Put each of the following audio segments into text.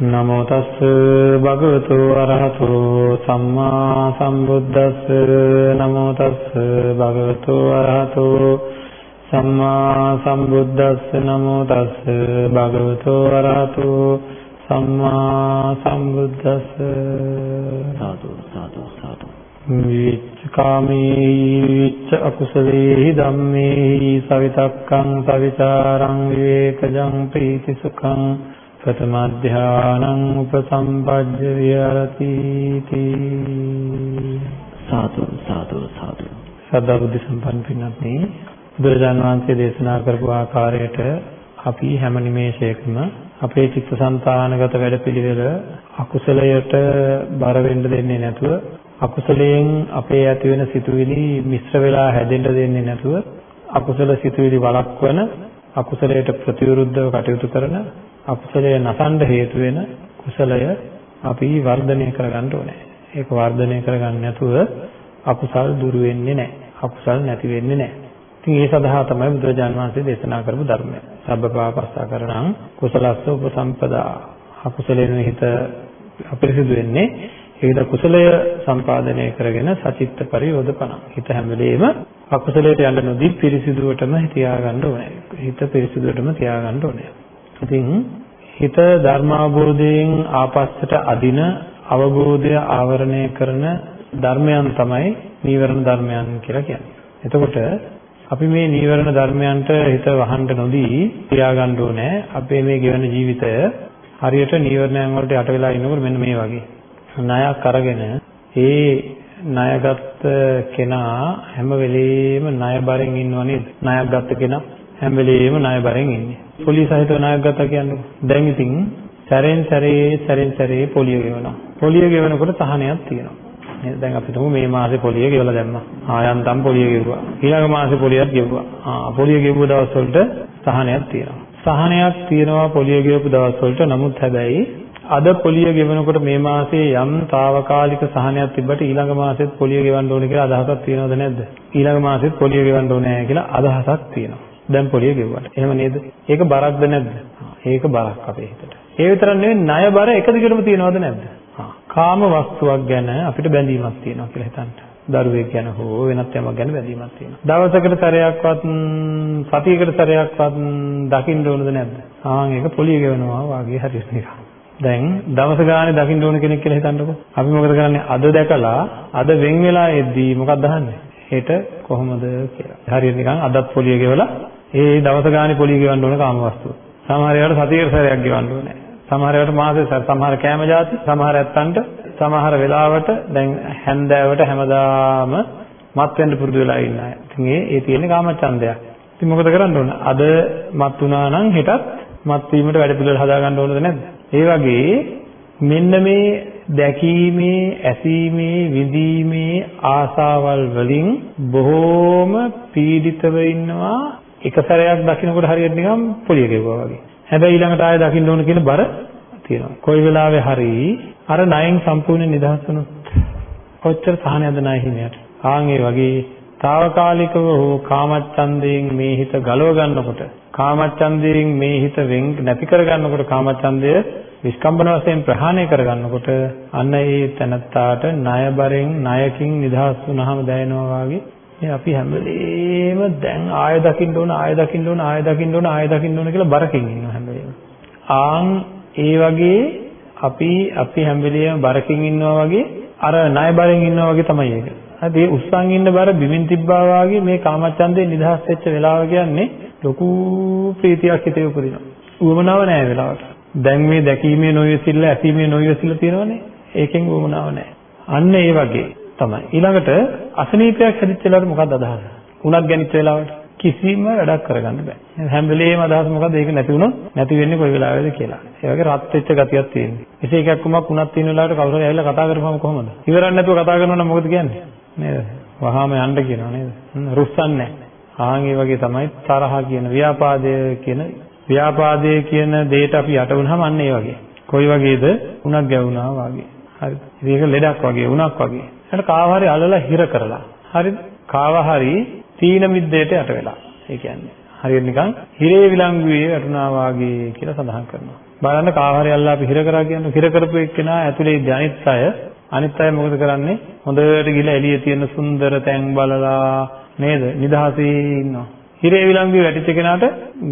නමෝ තස් භගවතු අරහතෝ සම්මා සම්බුද්දස්ස. නමෝ තස් භගවතු අරහතෝ සම්මා සම්බුද්දස්ස. නමෝ තස් භගවතු අරහතෝ සම්මා සම්බුද්දස්ස. සාදු සාදු සාදු විච්ඡකාමී විච්ඡ අකුසලේහි ධම්මේහි සවිතක්කං සවිචාරං විවේකජං ප්‍රීතිසුඛං ප්‍රථම ධානං උපසම්පජ්ජ විහෙරති තී සාදු සාදු සාදු සදා බුද්ධ සම්පන්න පින්වත්නි බුදුරජාන් වහන්සේ දේශනා කරපු ආකාරයට අපි හැම නිමේෂයකම අපේ චිත්තසංතානගත වැඩපිළිවෙල අකුසලයට බර වෙන්න දෙන්නේ නැතුව අකුසලයෙන් අපේ ඇති වෙන සිතුවිලි මිශ්‍ර වෙලා හැදෙන්න දෙන්නේ නැතුව අකුසල සිතුවිලි වළක්වන අකුසලයට ප්‍රතිවිරුද්ධව කටයුතු කරන අකුසලය නසන්න හේතු වෙන කුසලය අපි වර්ධනය කරගන්න ඕනේ. ඒක වර්ධනය කරගන්න නැතුව අකුසල් දුරු වෙන්නේ නැහැ. අකුසල් නැති වෙන්නේ නැහැ. ඉතින් ඒ සඳහා තමයි බුදුරජාන් වහන්සේ දේශනා කරපු ධර්මය. සබ්බපාපස්සා කරණං කුසලස්ස උපසම්පදා. අකුසලයෙන් හිත අපිරිසිදු වෙන්නේ ඒකද කුසලය සම්පාදනය කරගෙන සචිත්ත පරියෝධපණ. හිත හැම වෙලෙම අකුසලයට යන්න නොදී පිරිසිදුවටම තියාගන්න ඕනේ. හිත පිරිසිදුවටම තියාගන්න ඕනේ. ඉතින් හිත ධර්මාභෝධයෙන් ආපස්සට අදින අවබෝධය ආවරණය කරන ධර්මයන් තමයි නීවරණ ධර්මයන් කියලා කියන්නේ. එතකොට අපි මේ නීවරණ ධර්මයන්ට හිත වහන්න නොදී තියාගන්න ඕනේ. අපේ මේ ගෙවන ජීවිතය හරියට නීවරණයන් වලට යට වෙලා ඉන්නකොට මෙන්න මේ වගේ. ණයක් අරගෙන ඒ ණයගත් කෙනා හැම වෙලෙම ණය බරෙන් ඉන්නව නේද? ණයක් ගත්ත කෙනා හැම වෙලෙම ණය බරෙන් ඉන්නේ. පොලිය සහිතව ණයක් ගත්තා කියන්නේ. දැන් ඉතින් සැරෙන් සැරේ සැරෙන් සැරේ පොලිය ගෙවනවා. පොලිය ගෙවනකොට සහනයක් තියෙනවා. නේද? දැන් අපි තුමු මේ මාසේ පොලිය ගෙවලා දැම්මා. ආයන්තම් පොලිය ගෙවුවා. ඊළඟ මාසේ පොලියක් ගෙවුවා. ආ පොලිය ගෙවුව දවස් වලට සහනයක් තියෙනවා. සහනයක් තියෙනවා පොලිය ගෙවපු දවස් වලට. නමුත් හැබැයි අද පොලිය ගෙවනකොට මේ මාසේ යම් తాවකාලික සහනයක් තිබ්බට ඊළඟ මාසෙත් පොලිය ගෙවන්න ඕනේ කියලා අදහසක් තියෙනවද නැද්ද? ඊළඟ මාසෙත් පොලිය ගෙවන්න ඕනේ කියලා අදහසක් තියෙනවා. දැන් පොලිය ගෙවුවට. එහෙම නේද? ඒක බරක්ද නැද්ද? ඒක බරක් අපේ හිතට. ඒ විතරක් නෙවෙයි ණය බර එක දිගටම තියෙනවද නැද්ද? කාම වස්තුවක් ගැන අපිට බැඳීමක් තියෙනවා කියලා හිතන්න. දරුවෙක් ගැන හෝ වෙනත් යමක් ගැන බැඳීමක් තියෙනවා. දවසකට සැරයක්වත් සතියකට සැරයක්වත් දකින්න ඕනද නැද්ද? ආන් ඒක පොලිය ගෙවනවා වාගේ හරියට නිකන්. දැන් දවස ගානේ දකින්න ඕන කෙනෙක් කියලා හිතන්නකෝ. අපි මොකද කරන්නේ? අද දැකලා අද වෙන් වෙලා එද්දී මොකක්ද අහන්නේ? හෙට කොහොමද කියලා. හරියට නිකන් අදත් පොලිය ගෙවලා ඒ දවස ගානේ පොලිය ගෙවන්න ඕන කාමවස්තුව. සමහර ඒවාට සතියකට සැරයක් ගෙවන්න ඕනේ. සමහර ඒවාට මාසෙ සමහර කෑම જાති සමහර ඇත්තන්ට සමහර වෙලාවට දැන් හැන්දෑවට හැමදාම මත් වෙන්න පුරුදු වෙලා ඉන්න අය. ඉතින් ඒ ඒ තියෙන්නේ කාමච්ඡන්දයක්. ඉතින් මොකද කරන්න ඕන? අද මත් වුණා නම් හෙටත් මත් වීමට වැඩ පිළිවෙල හදා ගන්න ඕනද නැද්ද? ඒ වගේ මෙන්න මේ දැකීමේ, ඇසීමේ, විඳීමේ ආසාවල් වලින් බොහෝම පීඩිතව ඉන්නවා එක සැරයක් දකින්නකොට හරියට නිකන් පොලිය ගෙවුවා වගේ. හැබැයි ඊළඟට ආයෙ දකින්න ඕන කියන බර තියෙනවා. කොයි වෙලාවෙ හරි අර ණයෙන් සම්පූර්ණ නිදහස් වුණොත් කොච්චර සහනයක්ද ණය හිමියට. ආන් ඒ වගේ తాවකාලිකව හෝ කාමච්ඡන්දයෙන් මේ හිත ගලව ගන්නකොට කාමච්ඡන්දයෙන් මේ හිත වෙන් නැති කර ගන්නකොට කාමච්ඡන්දය විස්කම්බන වශයෙන් ප්‍රහාණය කර ගන්නකොට අන්න ඒ තනත්තාට ණය බරෙන් ණයකින් නිදහස් වුණාම දැනෙනවා වගේ මේ අපි හැම වෙලේම දැන් ආය දකින්න ඕන ආය දකින්න ඕන ආය දකින්න ඕන ආය දකින්න ඕන කියලා බරකින් ඉන්නවා හැම වෙලේම. ආන් ඒ වගේ අපි අපි හැම වෙලේම බරකින් ඉන්නවා වගේ අර ණය බරෙන් ඉන්නවා වගේ තමයි ඒක. හරි ඒ උස්සන් ඉන්න බර බිමින් තිබ්බා වගේ මේ කාමච්ඡන්දේ නිදහස් වෙච්ච වෙලාව කියන්නේ ලොකු ප්‍රීතියක් හිතේ උපදිනවා. උවමනාව නැහැ වෙලාවට. දැන් මේ දැකීමේ නොයසිල්ල ඇසීමේ නොයසිල්ල තියෙනවනේ. ඒකෙන් උවමනාව නැහැ. අන්න ඒ වගේ තමයි. ඊළඟට අසනීපයක් හැදිච්ච වෙලාවට මොකක්ද අදහස? උණක් ගැනිච්ච වෙලාවට කිසිම වැඩක් කරගන්න බෑ. හැම වෙලේම අදහස මොකද ඒක නැති වුණොත් නැති වෙන්නේ කොයි වෙලාවෙද කියලා. ඒ වගේ රත් වෙච්ච ගතියක් තියෙනවා. එසේ එකක් කුමක් වුණත් තියෙන වෙලාවට කවුරු හරි ඇවිල්ලා කතා කරපුවම කොහොමද? ඉවරක් නැතුව කතා කරනවා නම් මොකද කියන්නේ? නේද? වහාම යන්න කියනවා නේද? රුස්සන්නේ ආන් ඒ වගේ තමයි තරහ කියන ව්‍යාපාදය කියන ව්‍යාපාදය කියන දෙයට අපි යට වුණාම අන්න ඒ වගේ. කොයි වගේද? උණක් ගැවුනා වගේ. හරිද? ඒක ලෙඩක් වගේ උණක් වගේ. එහෙනම් කාව හරි අල්ලලා හිර කරලා. හරිද? කාව හරි තීන මිද්දේට යට වෙලා. ඒ කියන්නේ හරියට නිකන් හිරේ විලංගුවේ වැටුණා වාගේ කියලා සඳහන් කරනවා. බලන්න කාව හරි අල්ලලා අපි හිර කරා කියන්නේ හිර කරපු එක්කෙනා ඇතුලේ අනිත් අය අනිත් අය මොකද කරන්නේ? හොඳට ගිහලා එළියේ තියෙන සුන්දර තැන් බලලා නේද? නිදහසේ ඉන්නවා. හිරේ විලංගුවේ වැටිච්ච කෙනාට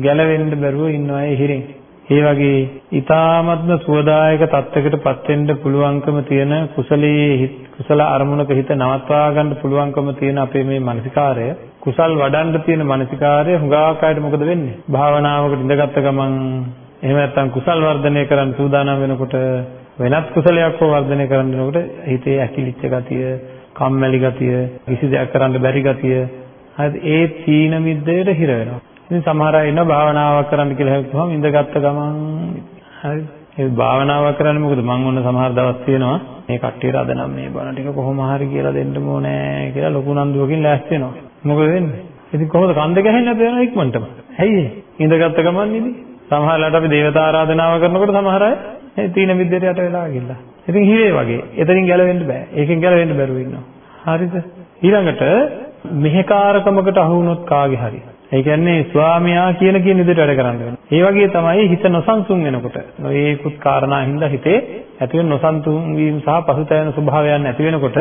ගැලවෙන්න බැරුව ඉන්නවා ඒ හිරෙන්. ඒ වගේ ඊ타මත්ම සුවදායක තත්යකටපත් වෙන්න පුළුවන්කම තියෙන කුසලයේ කුසල අරමුණක හිත නවත්වා ගන්න පුළුවන්කම තියෙන අපේ මේ මානසිකාරය කුසල් වඩන්න තියෙන මානසිකාරය හුඟක් අයට මොකද වෙන්නේ? භාවනාවකට ඉඳගත්ත ගමන් එහෙම නැත්නම් කුසල් වර්ධනය කරන්න සූදානම් වෙනකොට වෙනත් කුසලයක් හෝ වර්ධනය කරන්න වෙනකොට හිතේ ඇකිලිච්ච ගතිය, කම්මැලි ගතිය, කිසි දෙයක් කරන්න බැරි ගතිය හරිද? ඒ තීන මිද්දේට හිර වෙනවා. ඉතින් සමහර අය ඉන්නවා භාවනාවක් කරන්න කියලා හිතුවම ඉඳගත්ත ගමන් හරිද? ඒ භාවනාවක් කරන්නේ මොකද මම ඔන්න සමහර දවස් තියෙනවා මේ කට්ටියට අද නම් මේ බණ ටික කොහොම හරි කියලා දෙන්න ඕනේ කියලා ලොකු නන්දුවකින් ලෑස්ති වෙනවා. මොකද වෙන්නේ? ඉතින් කොහොමද කන්ද ගහන්නේ අපි යන ඉක්මනටම? ඇයි ඒ? ඉඳගත්ත ගමන් ඉදී. සමහරවිට අපි දේවතා ආරාධනාව කරනකොට සමහර අය ඒ තීන විද්‍යට යට වෙලා ගිහිල්ලා. ඉතින් හිරේ වගේ. එතනින් ගැලවෙන්න බෑ. ඒකෙන් ගැලවෙන්න බැරුව ඉන්නවා. හරිද? ඊළඟට මෙහෙකාරකමකට අහු වුණොත් කාගේ හරි. ඒ කියන්නේ ස්වාමියා කියන කියන විදිහට වැඩ කරන්න වෙනවා. ඒ වගේ තමයි හිත නොසන්සුන් වෙනකොට. ඒකුත් කාරණා හින්දා හිතේ ඇති වෙන නොසන්සුන් වීම සහ පසුතැවෙන ස්වභාවයන් ඇති වෙනකොට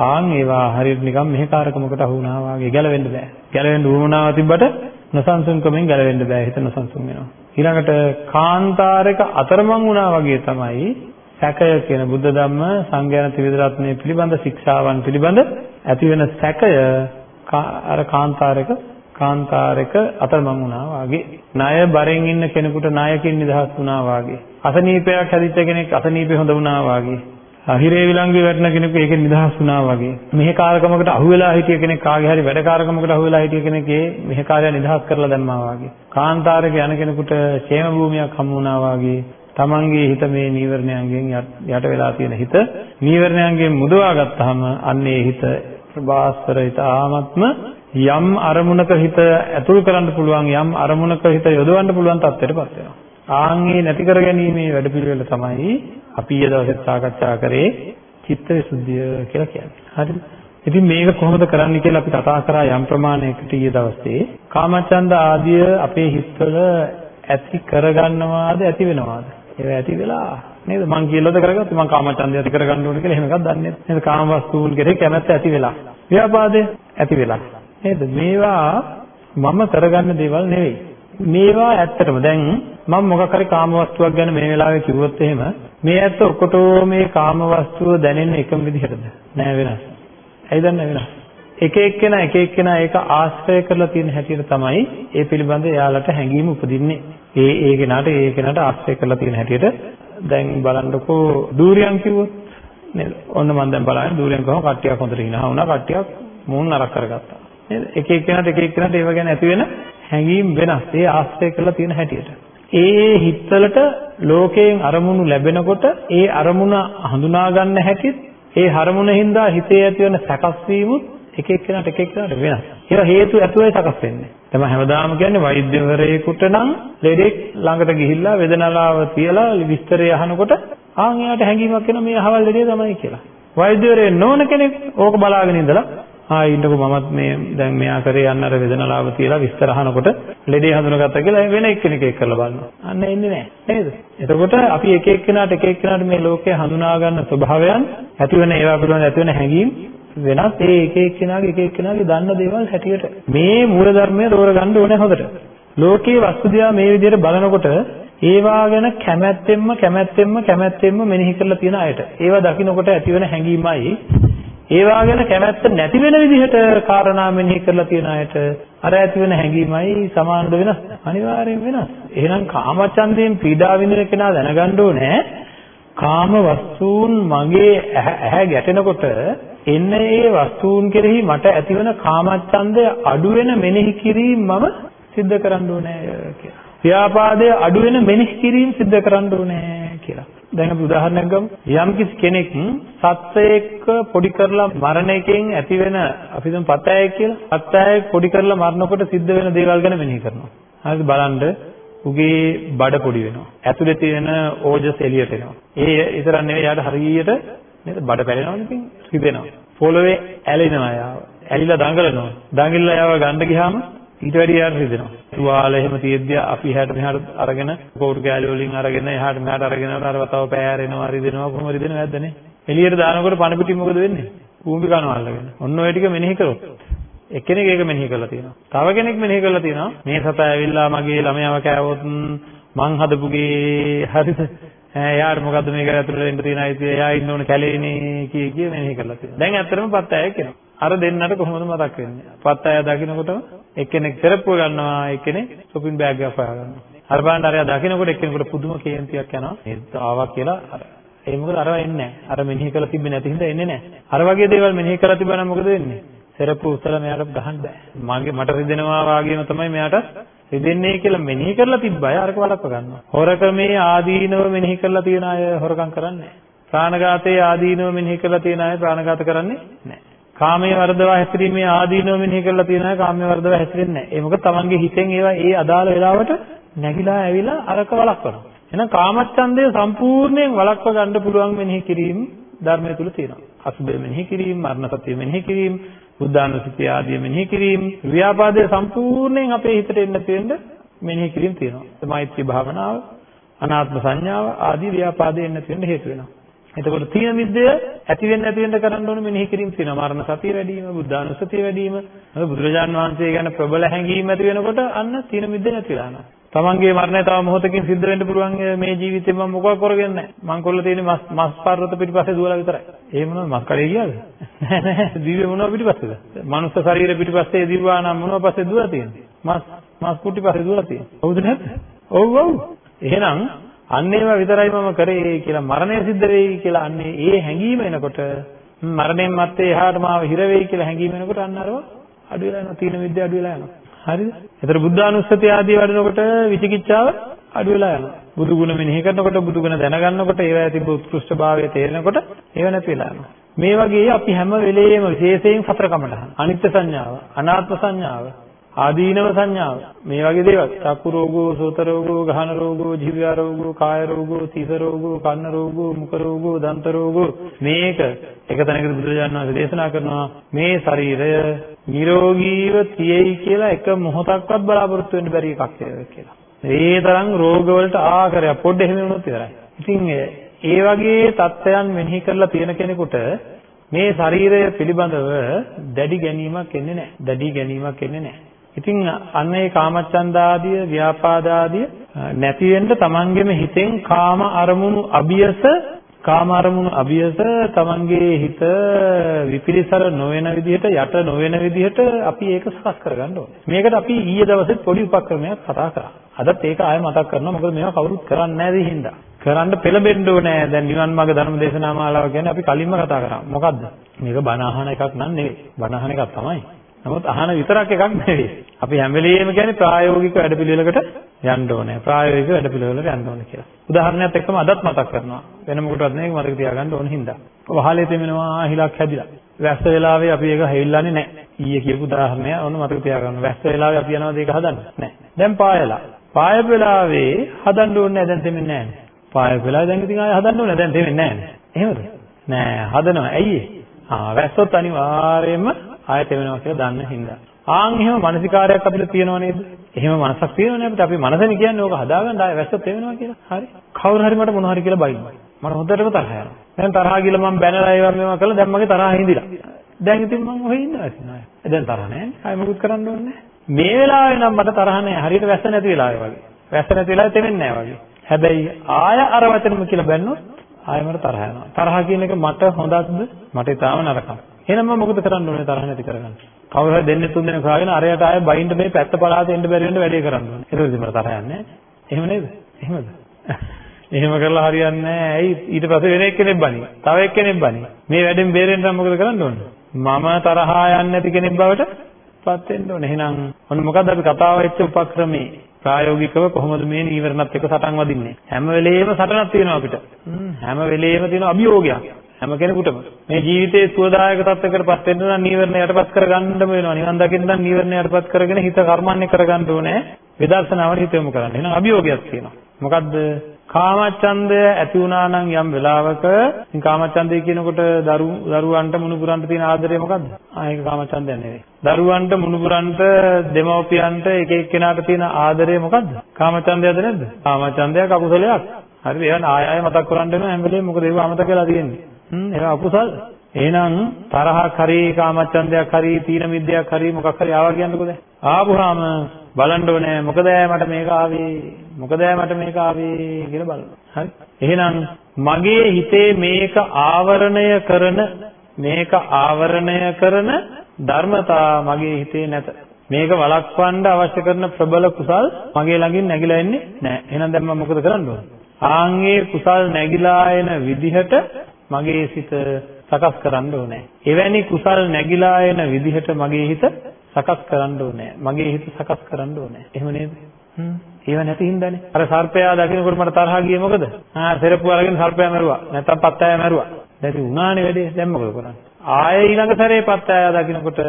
ආන් ඒවා හරියට නිකන් මෙහෙකාරකමකට අහු වුණා වගේ ගැලවෙන්න බෑ. ගැලවෙන්න උවමනාව තිබ්බට නොසන්සුන්කමෙන් ගැලවෙන්න බෑ. හිත නොසන්සුන් වෙනවා. ඊළඟට කාන්තාරයක අතරමං වුණා වගේ තමයි සැකය කියන බුද්ධ ධම්ම සංඝයාන ත්‍රිවිධ රත්නයේ පිළිබඳ ශික්ෂාවන් පිළිබඳ ඇති වෙන සැකය අර කාන්තාරයක කාන්තාරයක අතරමං වුණා වාගේ. ණය බරෙන් ඉන්න කෙනෙකුට ණයකින් නිදහස් වුණා වාගේ. අසනීපයක් හැදිච්ච කෙනෙක් අසනීපේ හොඳ වුණා වාගේ. හිරේ විලංගුවේ වැටෙන කෙනෙකු ඒකෙන් නිදහස් වුණා වගේ. මෙහෙ කාර්කමකට අහු වෙලා හිටිය කෙනෙක් කාගේ හරි වැඩ කාර්කමකට අහු වෙලා හිටිය කෙනෙක්ගේ මෙහෙ කාර්යය නිදහස් කරලා දැම්මා වගේ. කාන්තාරයක යන කෙනෙකුට ക്ഷേම භූමියක් හමු වුණා වගේ. තමන්ගේ හිත මේ නීවරණයන්ගෙන් යට වෙලා තියෙන හිත නීවරණයන්ගෙන් මුදවා ගත්තාම අන්නේ හිත ප්‍රබාස්වර හිත ආත්ම යම් අරමුණක හිත ඇතුල් කරන්න පුළුවන් යම් අරමුණක හිත යොදවන්න පුළුවන් තත්ත්වයටපත් වෙනවා ආන්ගේ නැති කර ගැනීමේ වැඩපිළිවෙල තමයි අපි ඊයේ දවසේ සාකච්ඡා කරේ චිත්ත විසුද්ධිය කියලා කියන්නේ. හරිද? ඉතින් මේක කොහොමද කරන්නේ කියලා අපි කතා කරා යම් ප්‍රමාණයකට ඊයේ දවසේ. කාමචන්ද ආදිය අපේ හිතවල ඇති කරගන්නවාද ඇති වෙනවාද? ඒවා ඇති වෙලා නේද? මං කියලාද කරගත්තේ මං කාමචන්දය ඇති කරගන්න ඕනේ කියලා එහෙම එකක් දන්නේ නැහැ. නේද? කාම වස්තුන් කෙරේ කැමැත්ත ඇති වෙලා. ව්‍යාපාදේ ඇති වෙලා. නේද? මේවා මම කරගන්න දේවල් නෙවෙයි. මේවා ඇත්තටම දැන් මම මොකක් හරි කාම වස්තුවක් ගැන මේ වෙලාවේ කිව්වොත් එහෙම මේ ඇත්ත ඔකොටෝ මේ කාම වස්තුව දැනෙන්නේ එකම විදිහටද නෑ වෙනස්. ඇයි දන්නේ වෙනස්? එක එක්කෙනා එක එක්කෙනා ඒක ආශ්‍රය කරලා තියෙන හැටියට තමයි ඒ පිළිබඳ එයාලට හැඟීම උපදින්නේ. ඒ ඒ කෙනාට ඒ කෙනාට ආශ්‍රය කරලා තියෙන හැටියට දැන් බලන්නකෝ දූරියන් කිව්වොත් නේද? ඔන්න මම දැන් බලන්නේ දූරියන් කොහොම කට්ටියක් හොඳට හිනහා වුණා කට්ටියක් මූණ නරක කරගත්තා. නේද? එක එක්කෙනාට එක එක්කෙනාට ඒව ගැන ඇති වෙන හැඟීම් වෙනස්. ඒ ආශ්‍රය කරලා තියෙන හැටියට. ඒ හිත්වලට ලෝකයෙන් අරමුණු ලැබෙනකොට ඒ අරමුණ හඳුනා ගන්න හැටිත් ඒ අරමුණ හින්දා හිතේ ඇති වෙන සැකස් වීමුත් එක එක්කෙනාට එක එක්කෙනාට වෙනස්. ඒවා හේතු ඇතුවයි සකස් වෙන්නේ. තමයි හැමදාම කියන්නේ වෛද්‍යවරයෙකුට නම් ලෙඩෙක් ළඟට ගිහිල්ලා වේදනාව තියලා විස්තරය අහනකොට ආන් එයාට හැඟීමක් එනවා මේ අහවල් ලෙඩේ තමයි කියලා. වෛද්‍යවරයෙක් නොවන කෙනෙක් ඕක බලාගෙන ඉඳලා ආ ඊටකො මමත් මේ දැන් මෙයා කරේ යන්න අර වේදනාව තියලා විස්තර අහනකොට ලෙඩේ හඳුනගත්තා කියලා වෙන එක්කෙනෙක් එක් කරලා බලනවා. අන්න එන්නේ නැහැ. නේද? එතකොට අපි එක එක්කෙනාට එක එක්කෙනාට මේ ලෝකය හඳුනා ගන්න ස්වභාවයන් ඇති වෙන ඒවා පිළිබඳ ඇති වෙන හැඟීම් වෙනස් ඒ එක එක්කෙනාගේ එක එක්කෙනාගේ දන්න දේවල් හැටියට මේ මූල ධර්මය තෝරගන්න ඕනේ හොඳට. ලෝකයේ වස්තු දිහා මේ විදිහට බලනකොට ඒවා ගැන කැමැත්තෙන්ම කැමැත්තෙන්ම කැමැත්තෙන්ම මෙනෙහි කරලා තියෙන අයට ඒවා දකින්නකොට ඇතිවන හැඟීමයි ඒවා ගැන කැමැත්ත නැති වෙන විදිහට කාරණා මෙනෙහි කරලා තියෙන අයට අර ඇති වෙන හැඟීමයි සමානද වෙනස් අනිවාර්යෙන් වෙනස් එහෙනම් කාමචන්දයෙන් පීඩා විඳින කෙනා දැනගන්න ඕනේ කාම වස්තුන් මගේ ඇහැ ගැටෙනකොට එන්න ඒ වස්තුන් කෙරෙහි මට ඇතිවන කාමච්ඡන්දය අඩු වෙන මෙනෙහි කිරීම මම සිද්ධ කරන්න ඕනේ කියලා. ව්‍යාපාදයේ අඩු වෙන මෙනෙහි කිරීම සිද්ධ කරන්න ඕනේ කියලා. දැන් අපි උදාහරණයක් ගමු. යම් කිසි කෙනෙක් සත්වයක පොඩි කරලා මරණ එකෙන් ඇති වෙන අපි හිතමු පතෑයෙක් කියලා. පතෑයෙක් පොඩි කරලා මරනකොට සිද්ධ වෙන දේවල් ගැන මෙනෙහි කරනවා. හරිද බලන්න උගේ බඩ පොඩි වෙනවා. ඇතුලේ තියෙන ඕජස් එළියට එනවා. ඒ විතරක් නෙවෙයි යාට හරියට නේද බඩ පැලෙනවනේ ඉතින් රිදෙනවා. පොළවේ ඇලෙනවා යාව. ඇලිලා දඟලනවා. දඟිල්ලා යාව ගන්න ගියාම ඊට වැඩිය යාට රිදෙනවා. තුවාල එහෙම තියෙද්දි අපි එහාට මෙහාට අරගෙන කෝටු කෑලි වලින් අරගෙන එහාට මෙහාට අරගෙන අර වතව පෑරෙනවා රිදෙනවා කොහොම රිදෙනවද නැද්දනේ. එළියට දානකොට පණ පිටින් මොකද වෙන්නේ? කූඹි කනවා අල්ලගෙන. ඔන්න ඔය ටික මෙනෙහි කරොත් එක්කෙනෙක් ඒක මෙනෙහි කරලා තියෙනවා. තව කෙනෙක් මෙනෙහි කරලා තියෙනවා මේ සතා ඇවිල්ලා මගේ ළමයාව කෑවොත් මං හදපුගේ හරිද? එයාට මොකද්ද මේක ඇතුළට එන්න තියෙන අයිතිය? එයා ඉන්න ඕන කැලේනේ කිය කිය මෙනෙහි කරලා තියෙනවා. දැන් ඇත්තටම පත් අය කෙනෙක්. අර දෙන්නට කොහොමද මතක් වෙන්නේ? පත් අය දකින්නකොටම එක්කෙනෙක් සෙරප්පුව ගන්නවා, එක්කෙනෙක් shopping bag එකක් හොයා ගන්නවා. අර බලන්න අරයා දකින්නකොට එක්කෙනෙකුට පුදුම කේන්තියක් යනවා. ඒ ආවා කියලා අර ඒ මොකද අරවා එන්නේ නැහැ. අර මෙනෙහි කරලා තිබ්බේ නැති හින්දා එන්නේ නැහැ. අර වගේ දේවල් මෙනෙහි කරලා තිබ්බනම් මොකද වෙන්නේ? සෙරප්පු උස්සලා මෙයාට ගහන්න බෑ. මගේ මට රිදෙනවා වාගේම තමයි මෙයාට රිදෙන්නේ කියලා මෙනෙහි කරලා තිබ්බ අය අරක වළක්ව ගන්නවා. හොරකමේ ආදීනව මෙනෙහි කරලා තියන අය හොරකම් කරන්නේ ප්‍රාණඝාතයේ ආදීනව මෙනෙහි කරලා තියන අය ප්‍රාණඝාත කරන්නේ නැහැ. කාමයේ වර්ධව හැසිරීමේ ආදීනව මෙනෙහි කරලා තියන අය කාමයේ වර්ධව හැසිරෙන්නේ නැහැ. ඒ මොකද තමන්ගේ හිතෙන් ඒවා ඒ අදාළ වෙලාවට නැగిලා ඇවිල්ලා අරක වළක්වනවා. එහෙනම් කාමච්ඡන්දය සම්පූර්ණයෙන් වළක්ව ගන්න පුළුවන් මෙනෙහි කිරීම ධර්මය තුල තියෙනවා. අසුබය මෙනෙහි කිරීම, මරණ සතිය මෙනෙහි කිරීම, බුද්ධානුස්සතිය ආදී මෙනෙහි කිරීම, ව්‍යාපාදයේ සම්පූර්ණයෙන් අපේ හිතට එන්න තියෙන්න මෙනෙහි කිරීම තියෙනවා. මෛත්‍රී භාවනාව, අනාත්ම සංඥාව ආදී ව්‍යාපාදයේ එන්න තියෙන්න හේතු වෙනවා. එතකොට තීන මිද්දය ඇති වෙන්න ඇති වෙන්න කරන්න ඕන මෙනෙහි කිරීම තියෙනවා. මරණ සතිය වැඩි වීම, බුද්ධානුස්සතිය වැඩි වීම, බුදුරජාන් වහන්සේ ගැන ප්‍රබල හැඟීම් ඇති වෙනකොට අන්න තීන මිද්ද නැතිලා යනවා. තමන්ගේ මරණය තව මොහොතකින් සිද්ධ වෙන්න පුළුවන් මේ ජීවිතේ මම මොකක් කරගෙන නැහැ. මං කොල්ල තියෙන්නේ මස් මස් පර්වත පිටිපස්සේ දුවලා විතරයි. ඒ මොනවද මස් කඩේ ගියාද? නෑ නෑ දිව්‍ය මොනව පිටිපස්සේද? මනුස්ස ශරීර පිටිපස්සේ දිව්වා නම් මොනව පස්සේ දුවලා තියෙන්නේ? මස් මස් කුටි පස්සේ දුවලා තියෙන්නේ. හවුද නැද්ද? ඔව් ඔව්. එහෙනම් අන්න ඒවා විතරයි මම කරේ කියලා මරණය සිද්ධ වෙයි කියලා අන්නේ ඒ හැඟීම එනකොට මරණයෙන් මත්තේ එහාට මාව හිර වෙයි කියලා හැඟීම එනකොට අන්න අරව අඩු වෙලා යනවා. තීන විද්‍ය අඩු වෙලා යනවා. හරිද? ඒතර බුද්ධානුස්සතිය ආදී වඩනකොට විචිකිච්ඡාව අඩු වෙලා යනවා. බුදු ගුණ මෙනෙහි කරනකොට බුදු ගුණ දැනගන්නකොට ඒවා තිබු උත්කෘෂ්ඨභාවය තේරෙනකොට ඒව නැති වෙලා යනවා. මේ වගේ අපි හැම වෙලෙම විශේෂයෙන් සතර කමටහන් අනිත්‍ය සංඥාව, අනාත්ම සංඥාව, ආදීනව සංඥාව මේ වගේ දේවල් චක්කු රෝගෝ සෝත රෝගෝ ගහන රෝගෝ ජීව රෝගෝ කාය රෝගෝ තීස රෝගෝ කන්න රෝගෝ මුඛ රෝගෝ දන්ත රෝගෝ මේක එක තැනකදී බුදුරජාණන් වහන්සේ දේශනා කරනවා මේ ශරීරය නිරෝගීව තියෙයි කියලා එක මොහොතක්වත් බලාපොරොත්තු වෙන්න බැරි එකක් කියලා. ඒ තරම් රෝග වලට ආකාරය පොඩ්ඩ එහෙම වුණොත් ඉවරයි. ඉතින් ඒ වගේ தත්ත්වයන් මෙනෙහි කරලා තියෙන කෙනෙකුට මේ ශරීරය පිළිබඳව දැඩි ගැනීමක් එන්නේ නැහැ. දැඩි ගැනීමක් එන්නේ නැහැ. ඉතින් අන්න ඒ කාමච්ඡන්දාදිය ව්‍යාපාදාදිය නැති වෙන්න තමන්ගෙම හිතෙන් කාම අරමුණු අභියස කාම අරමුණු අභියස තමන්ගේ හිත විපිරිසර නොවන විදිහට යට නොවන විදිහට අපි ඒක සකස් කරගන්න ඕනේ. මේකට අපි ඊයේ දවසේ පොඩි උපක්‍රමයක් කතා කරා. අදත් ඒක ආයෙ මතක් කරනවා මොකද මේවා කවුරුත් කරන්නේ නැහැ හින්දා. කරන්න පෙළඹෙන්න ඕනේ. දැන් නිවන් මාර්ග ධර්ම දේශනා මාලාව කියන්නේ අපි කලින්ම කතා කරා. මොකද්ද? මේක බණ අහන එකක් නන් නෙවෙයි. බණ අහන එකක් තමයි. නමුත් අහන විතරක් එකක් නෙවෙයි. අපි හැම වෙලෙම කියන්නේ ප්‍රායෝගික වැඩපිළිවෙලකට යන්න ඕනේ. ප්‍රායෝගික වැඩපිළිවෙලකට යන්න ඕනේ කියලා. උදාහරණයක් එක්කම අදත් මතක් කරනවා. වෙන මොකටවත් නෙවෙයි මතක තියාගන්න ඕන හින්දා. වහලේ තෙමෙනවා හිලක් හැදිලා. වැස්ස වෙලාවේ අපි ඒක හෙවිල්ලන්නේ නැහැ. ඊයේ කියපු උදාහරණය ඔන්න මතක තියාගන්න. වැස්ස වෙලාවේ අපි යනවාද ඒක හදන්න? නැහැ. දැන් පායලා. පාය වෙලාවේ හදන්න ඕනේ නැහැ දැන් තෙමෙන්නේ නැහැ. පාය වෙලාවේ දැන් ඉතින් ආයෙ හදන්න ඕනේ දැන් තෙමෙන්නේ නැහැ. එහෙමද? නෑ හදනවා. ඇයි ඒ? ආ වැස්සොත් අනිවාර්යයෙන්ම ආයත වෙනවා කියලා දන්න හින්දා. ආන් එහෙම මානසිකාරයක් අපිට තියෙනව නේද? එහෙම මනසක් තියෙනවනේ අපිට. අපි මනසනේ කියන්නේ ඕක හදාගන්න ආය වැස්සත් වෙනවා කියලා. හරි. කවුරු හරි මට මොනවා හරි කියලා බයිනවා. මට හොඳටම තරහ යනවා. දැන් තරහ ගිහලා මම බැනලා ඒවා මේවා කළා දැන් මගේ තරහ හිඳිලා. දැන් ඉතින් මම ඔහෙ ඉන්නවා ඉතින් ආය. දැන් තරහ නැහැ. ආය මොකුත් කරන්න ඕනේ නැහැ. මේ වෙලාවේ නම් මට තරහ නැහැ. හරියට වැස්ස නැති වෙලාවේ වගේ. වැස්ස නැති වෙලාවේ තෙමෙන්නේ නැහැ වගේ. හැබැයි ආය අර වචනෙම කියලා බැන්නොත් ආය මට තරහ යනවා. තරහ කියන එක මට හොඳක්ද? මට ඊටාම නරකයි. එහෙනම් මම මොකද කරන්න ඕනේ තරහ නැති කරගන්න? කවුරු හරි දෙන්නේ තුන් දෙනෙක් හොයාගෙන අරයට ආයෙ බයින්ඩ මේ පැත්ත පළාතේ එන්න බැරි වෙන්න වැඩේ කරන්න ඕනේ. ඒක ඉතින් මට තරහ යන්නේ නැහැ. එහෙම නේද? එහෙමද? එහෙම කරලා හරියන්නේ නැහැ. ඇයි ඊට පස්සේ වෙන එක්කෙනෙක් බනි. තව එක්කෙනෙක් බනි. මේ වැඩෙන් බේරෙන්න නම් මොකද කරන්න ඕන? මම තරහා යන්නේ නැති කෙනෙක් බවට පත් වෙන්න ඕනේ. එහෙනම් ඔන්න මොකද්ද අපි කතාව වෙච්ච උපක්‍රමේ ප්‍රායෝගිකව කොහොමද මේ නීවරණත් එක්ක සටන් වදින්නේ? හැම වෙලේම සටනක් තියෙනවා අපිට. හැම වෙලේම තියෙන අභියෝගයක්. හැම කෙනෙකුටම මේ ජීවිතයේ සුවදායක තත්යකට පත් වෙන්න නම් නීවරණ යටපත් කරගන්නම වෙනවා. නිවන් දකින්න නම් නීවරණ යටපත් කරගෙන හිත කර්මන්නේ කරගන්න ඕනේ. විදර්ශනාවට හිත යොමු කරන්න. එහෙනම් අභියෝගයක් තියෙනවා. මොකද්ද? කාමච්ඡන්දය ඇති වුණා නම් යම් වෙලාවක ඉතින් කාමච්ඡන්දය කියනකොට දරු දරුවන්ට මුණුපුරන්ට තියෙන ආදරය මොකද්ද? ආ ඒක කාමච්ඡන්දයක් නෙවෙයි. දරුවන්ට මුණුපුරන්ට දෙමව්පියන්ට එක එක්කෙනාට තියෙන ආදරය මොකද්ද? කාමච්ඡන්දයද නැද්ද? කාමච්ඡන්දයක් අකුසලයක්. හරිද? ඒවා ආය ආය මතක් කරන් දෙනවා හැම වෙලේම මොකද ඒවා අමතක වෙලා තියෙන්නේ. හ්ම් ඒවා අකුසල්. එහෙනම් තරහක් හරි කාමච්ඡන්දයක් හරි තීන මිද්දයක් හරි මොකක් හරි ආවා කියන්නකෝ දැන්. ආපුහාම බලන්න ඕනේ මොකද මට මේක ආවේ මොකද මට මේක ආවේ කියලා බලන්න. හරි. එහෙනම් මගේ හිතේ මේක ආවරණය කරන මේක ආවරණය කරන ධර්මතා මගේ හිතේ නැත. මේක වළක්වන්න අවශ්‍ය කරන ප්‍රබල කුසල් මගේ ළඟින් නැగిලා එන්නේ නැහැ. එහෙනම් දැන් මම මොකද කරන්න ඕන? ආන්ගේ කුසල් නැగిලා එන විදිහට මගේ සිත සකස් කරන්න ඕනේ. එවැනි කුසල් නැగిලා එන විදිහට මගේ හිත සකස් කරන්න ඕනේ. මගේ හිත සකස් කරන්න ඕනේ. එහෙම නේද? හ්ම්. ඒව නැති හින්දානේ. අර සර්පයා දකින්නකොට මට තරහා ගියේ මොකද? ආ සෙරප්පු අරගෙන සර්පයා මැරුවා. නැත්තම් පත්තයා මැරුවා. නැති උනානේ වැඩේ. දැන් මොකද කරන්නේ? ආයෙ ඊළඟ සැරේ පත්තයා දකින්නකොට